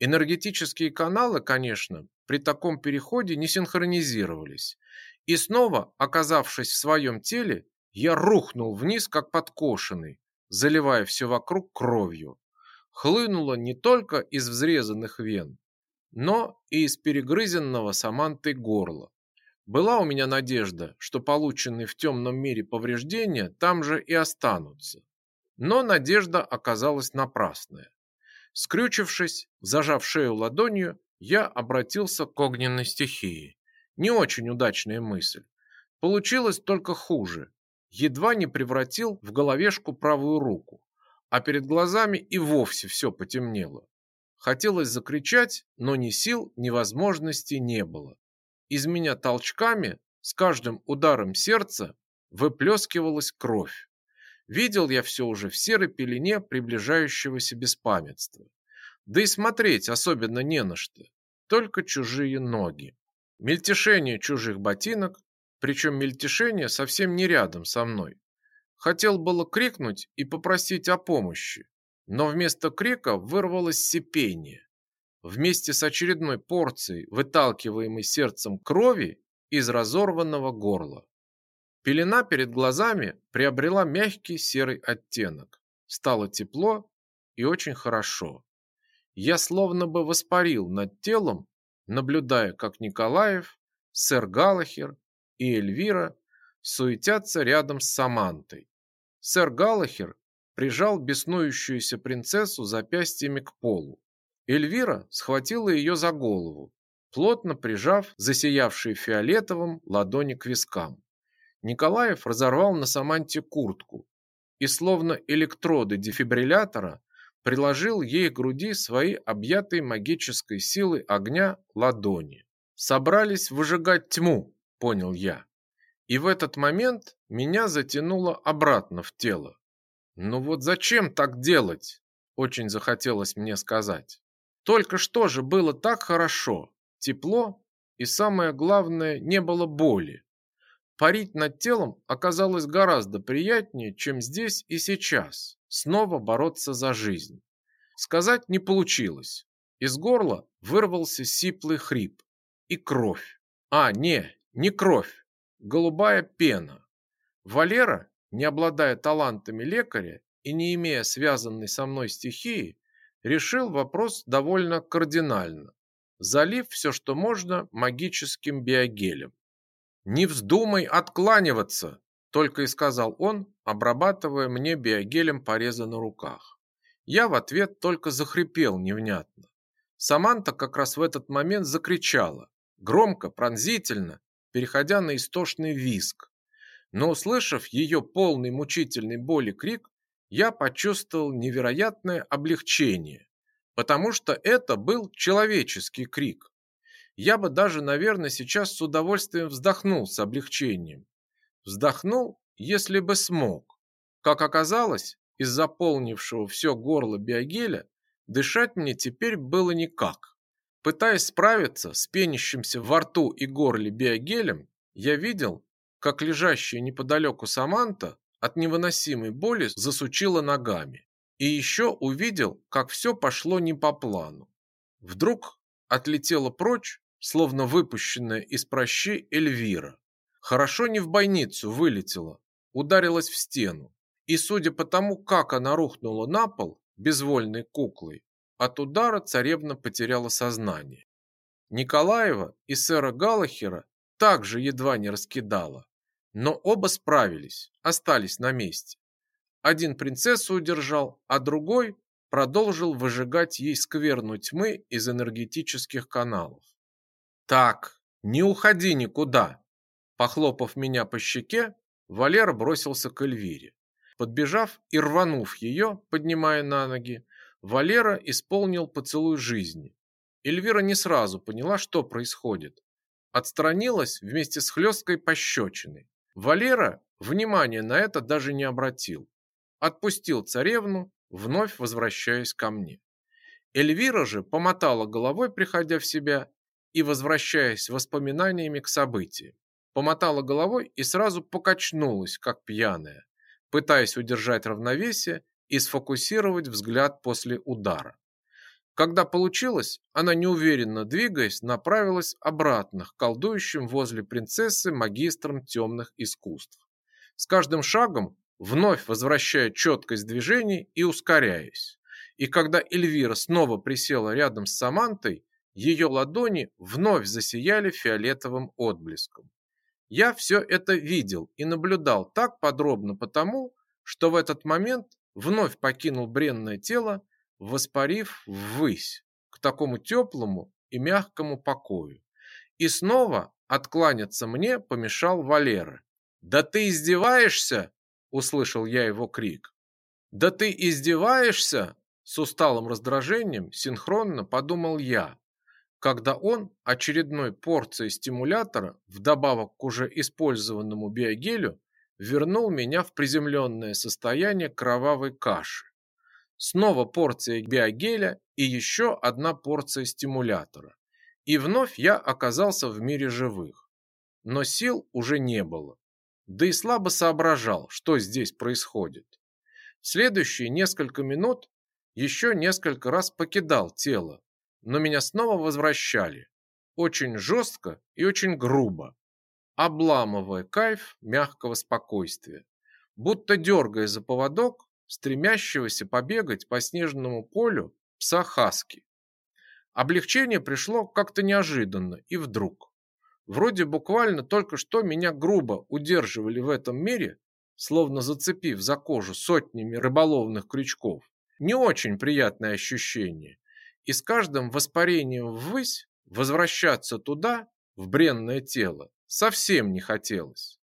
Энергетические каналы, конечно, при таком переходе не синхронизировались. И снова, оказавшись в своем теле, я рухнул вниз, как подкошенный, заливая все вокруг кровью. Хлынуло не только из взрезанных вен, но и из перегрызенного Самантой горла. Была у меня надежда, что полученные в темном мире повреждения там же и останутся. Но надежда оказалась напрасная. Скрючившись, зажав шею ладонью, я обратился к огненной стихии. Не очень удачная мысль. Получилось только хуже. Едва не превратил в головешку правую руку, а перед глазами и вовсе все потемнело. Хотелось закричать, но ни сил, ни возможности не было. Из меня толчками с каждым ударом сердца выплескивалась кровь. Видел я все уже в серой пелене приближающегося беспамятства. Да и смотреть особенно не на что, только чужие ноги. Мельтешение чужих ботинок, причем мельтешение совсем не рядом со мной. Хотел было крикнуть и попросить о помощи, но вместо крика вырвалось сипение. Вместе с очередной порцией, выталкиваемой сердцем крови из разорванного горла. Пелена перед глазами приобрела мягкий серый оттенок. Стало тепло и очень хорошо. Я словно бы воспарил над телом, наблюдая, как Николаев, сэр Галахер и Эльвира суетятся рядом с Самантой. Сэр Галахер прижал беснующуюся принцессу запястьями к полу. Эльвира схватила ее за голову, плотно прижав засиявшие фиолетовым ладони к вискам. Николаев разорвал на Саманте куртку и, словно электроды дефибриллятора, приложил ей к груди свои объятые магической силой огня ладони. Собрались выжигать тьму, понял я. И в этот момент меня затянуло обратно в тело. Ну вот зачем так делать? Очень захотелось мне сказать. Только что же было так хорошо, тепло и самое главное, не было боли. Парить над телом оказалось гораздо приятнее, чем здесь и сейчас. Снова бороться за жизнь. Сказать не получилось. Из горла вырвался сиплый хрип и кровь. А, не, не кровь, голубая пена. Валера не обладая талантами лекаря и не имея связанной со мной стихии, решил вопрос довольно кардинально, залив все, что можно, магическим биогелем. «Не вздумай откланиваться!» – только и сказал он, обрабатывая мне биогелем порезы на руках. Я в ответ только захрипел невнятно. Саманта как раз в этот момент закричала, громко, пронзительно, переходя на истошный визг, но услышав ее полный мучительной боли крик, я почувствовал невероятное облегчение, потому что это был человеческий крик. Я бы даже, наверное, сейчас с удовольствием вздохнул с облегчением. Вздохнул, если бы смог. Как оказалось, из заполнившего все горло биогеля дышать мне теперь было никак. Пытаясь справиться с пенящимся во рту и горле биогелем, я видел, как лежащая неподалеку Саманта от невыносимой боли засучила ногами. И еще увидел, как все пошло не по плану. Вдруг отлетела прочь, словно выпущенная из прощи Эльвира. Хорошо не в бойницу вылетела, ударилась в стену. И судя по тому, как она рухнула на пол, безвольной куклой, от удара царевна потеряла сознание. Николаева и сэра Галахера также едва не раскидала. Но оба справились, остались на месте. Один принцессу удержал, а другой продолжил выжигать ей скверну тьмы из энергетических каналов. «Так, не уходи никуда!» Похлопав меня по щеке, Валера бросился к Эльвире. Подбежав и рванув ее, поднимая на ноги, Валера исполнил поцелуй жизни. Эльвира не сразу поняла, что происходит, отстранилась вместе с хлесткой пощечиной. Валера внимания на это даже не обратил. Отпустил царевну, вновь возвращаясь ко мне. Эльвира же помотала головой, приходя в себя, и возвращаясь воспоминаниями к событиям. Помотала головой и сразу покачнулась, как пьяная, пытаясь удержать равновесие и сфокусировать взгляд после удара. Когда получилось, она неуверенно двигаясь, направилась обратно к колдующим возле принцессы магистрам темных искусств. С каждым шагом вновь возвращая четкость движений и ускоряясь. И когда Эльвира снова присела рядом с Самантой, ее ладони вновь засияли фиолетовым отблеском. Я все это видел и наблюдал так подробно потому, что в этот момент вновь покинул бренное тело, воспарив ввысь к такому теплому и мягкому покою. И снова откланяться мне помешал Валера. «Да ты издеваешься?» – услышал я его крик. «Да ты издеваешься?» – с усталым раздражением синхронно подумал я, когда он очередной порцией стимулятора, вдобавок к уже использованному биогелю, вернул меня в приземленное состояние кровавой каши. Снова порция биогеля и еще одна порция стимулятора. И вновь я оказался в мире живых. Но сил уже не было. Да и слабо соображал, что здесь происходит. Следующие несколько минут еще несколько раз покидал тело, но меня снова возвращали. Очень жестко и очень грубо, обламывая кайф мягкого спокойствия, будто дергая за поводок стремящегося побегать по снежному полю пса Хаски. Облегчение пришло как-то неожиданно и вдруг. Вроде буквально только что меня грубо удерживали в этом мире, словно зацепив за кожу сотнями рыболовных крючков. Не очень приятное ощущение, и с каждым воспарением ввысь возвращаться туда, в бренное тело, совсем не хотелось.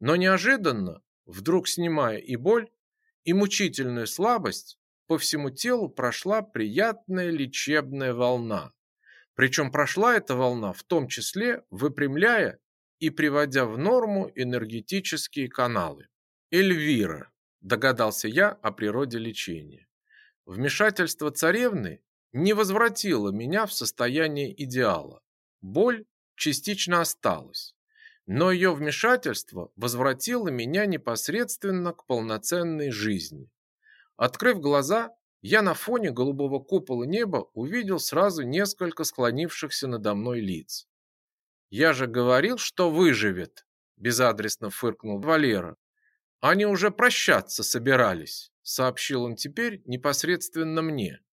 Но неожиданно, вдруг снимая и боль, и мучительную слабость, по всему телу прошла приятная лечебная волна. Причем прошла эта волна в том числе выпрямляя и приводя в норму энергетические каналы. Эльвира, догадался я о природе лечения. Вмешательство царевны не возвратила меня в состояние идеала. Боль частично осталась, но ее вмешательство возвратило меня непосредственно к полноценной жизни. Открыв глаза, я на фоне голубого купола неба увидел сразу несколько склонившихся надо мной лиц. «Я же говорил, что выживет», – безадресно фыркнул Валера. «Они уже прощаться собирались», – сообщил он теперь непосредственно мне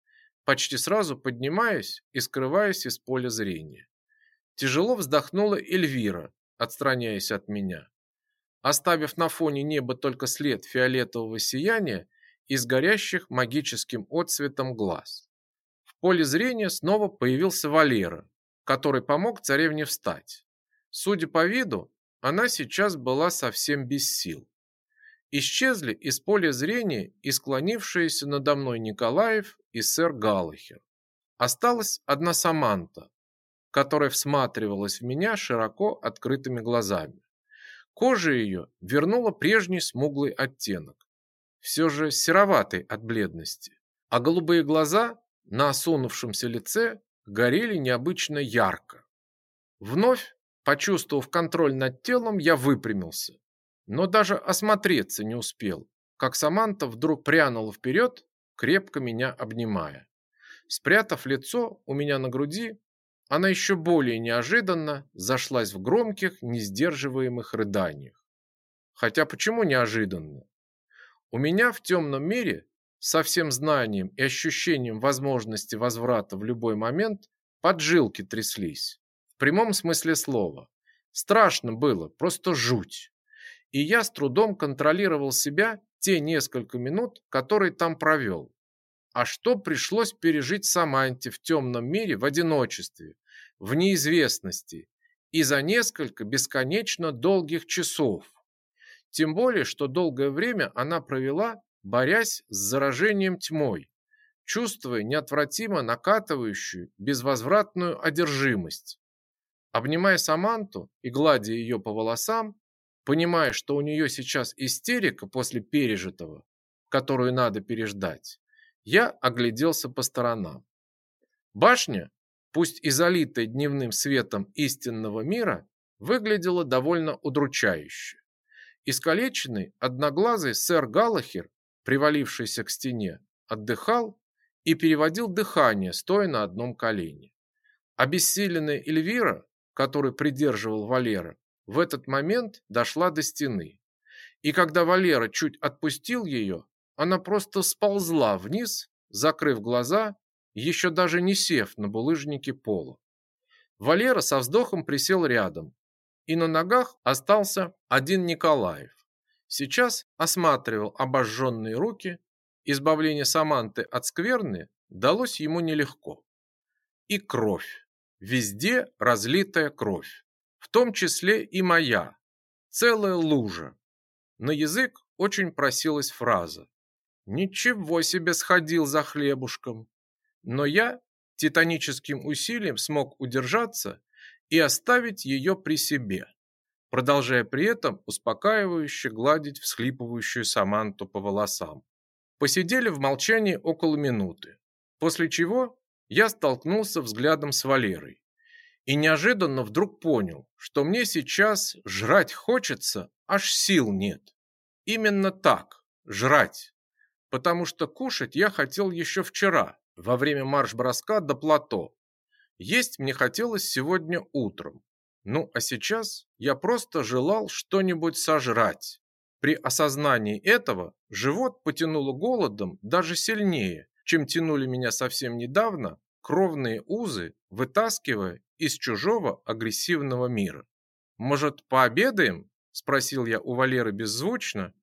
почти сразу поднимаясь и скрываясь из поля зрения. Тяжело вздохнула Эльвира, отстраняясь от меня, оставив на фоне неба только след фиолетового сияния из горящих магическим отсветом глаз. В поле зрения снова появился Валера, который помог царевне встать. Судя по виду, она сейчас была совсем без сил. Исчезли из поля зрения и склонившиеся надо мной Николаев и сэр Галлахер. Осталась одна Саманта, которая всматривалась в меня широко открытыми глазами. Кожа ее вернула прежний смуглый оттенок, все же сероватый от бледности, а голубые глаза на осунувшемся лице горели необычно ярко. Вновь, почувствовав контроль над телом, я выпрямился но даже осмотреться не успел, как Саманта вдруг прянула вперед, крепко меня обнимая. Спрятав лицо у меня на груди, она еще более неожиданно зашлась в громких, несдерживаемых рыданиях. Хотя почему неожиданно? У меня в темном мире со всем знанием и ощущением возможности возврата в любой момент поджилки тряслись. В прямом смысле слова. Страшно было, просто жуть и я с трудом контролировал себя те несколько минут, которые там провел. А что пришлось пережить Саманте в темном мире в одиночестве, в неизвестности и за несколько бесконечно долгих часов. Тем более, что долгое время она провела, борясь с заражением тьмой, чувствуя неотвратимо накатывающую безвозвратную одержимость. Обнимая Саманту и гладя ее по волосам, Понимая, что у нее сейчас истерика после пережитого, которую надо переждать, я огляделся по сторонам. Башня, пусть и залитая дневным светом истинного мира, выглядела довольно удручающе. Искалеченный, одноглазый сэр Галахер, привалившийся к стене, отдыхал и переводил дыхание, стоя на одном колене. Обессиленная Эльвира, который придерживал Валера, в этот момент дошла до стены. И когда Валера чуть отпустил ее, она просто сползла вниз, закрыв глаза еще даже не сев на булыжнике пола. Валера со вздохом присел рядом, и на ногах остался один Николаев. Сейчас осматривал обожженные руки, избавление Саманты от скверны далось ему нелегко. И кровь, везде разлитая кровь, в том числе и моя, целая лужа. На язык очень просилась фраза «Ничего себе сходил за хлебушком!» Но я титаническим усилием смог удержаться и оставить ее при себе, продолжая при этом успокаивающе гладить всхлипывающую Саманту по волосам. Посидели в молчании около минуты, после чего я столкнулся взглядом с Валерой и неожиданно вдруг понял, что мне сейчас жрать хочется, аж сил нет. Именно так, жрать, потому что кушать я хотел еще вчера, во время марш-броска до плато. Есть мне хотелось сегодня утром. Ну, а сейчас я просто желал что-нибудь сожрать. При осознании этого живот потянуло голодом даже сильнее, чем тянули меня совсем недавно кровные узы, вытаскивая из чужого агрессивного мира. «Может, пообедаем?» – спросил я у Валеры беззвучно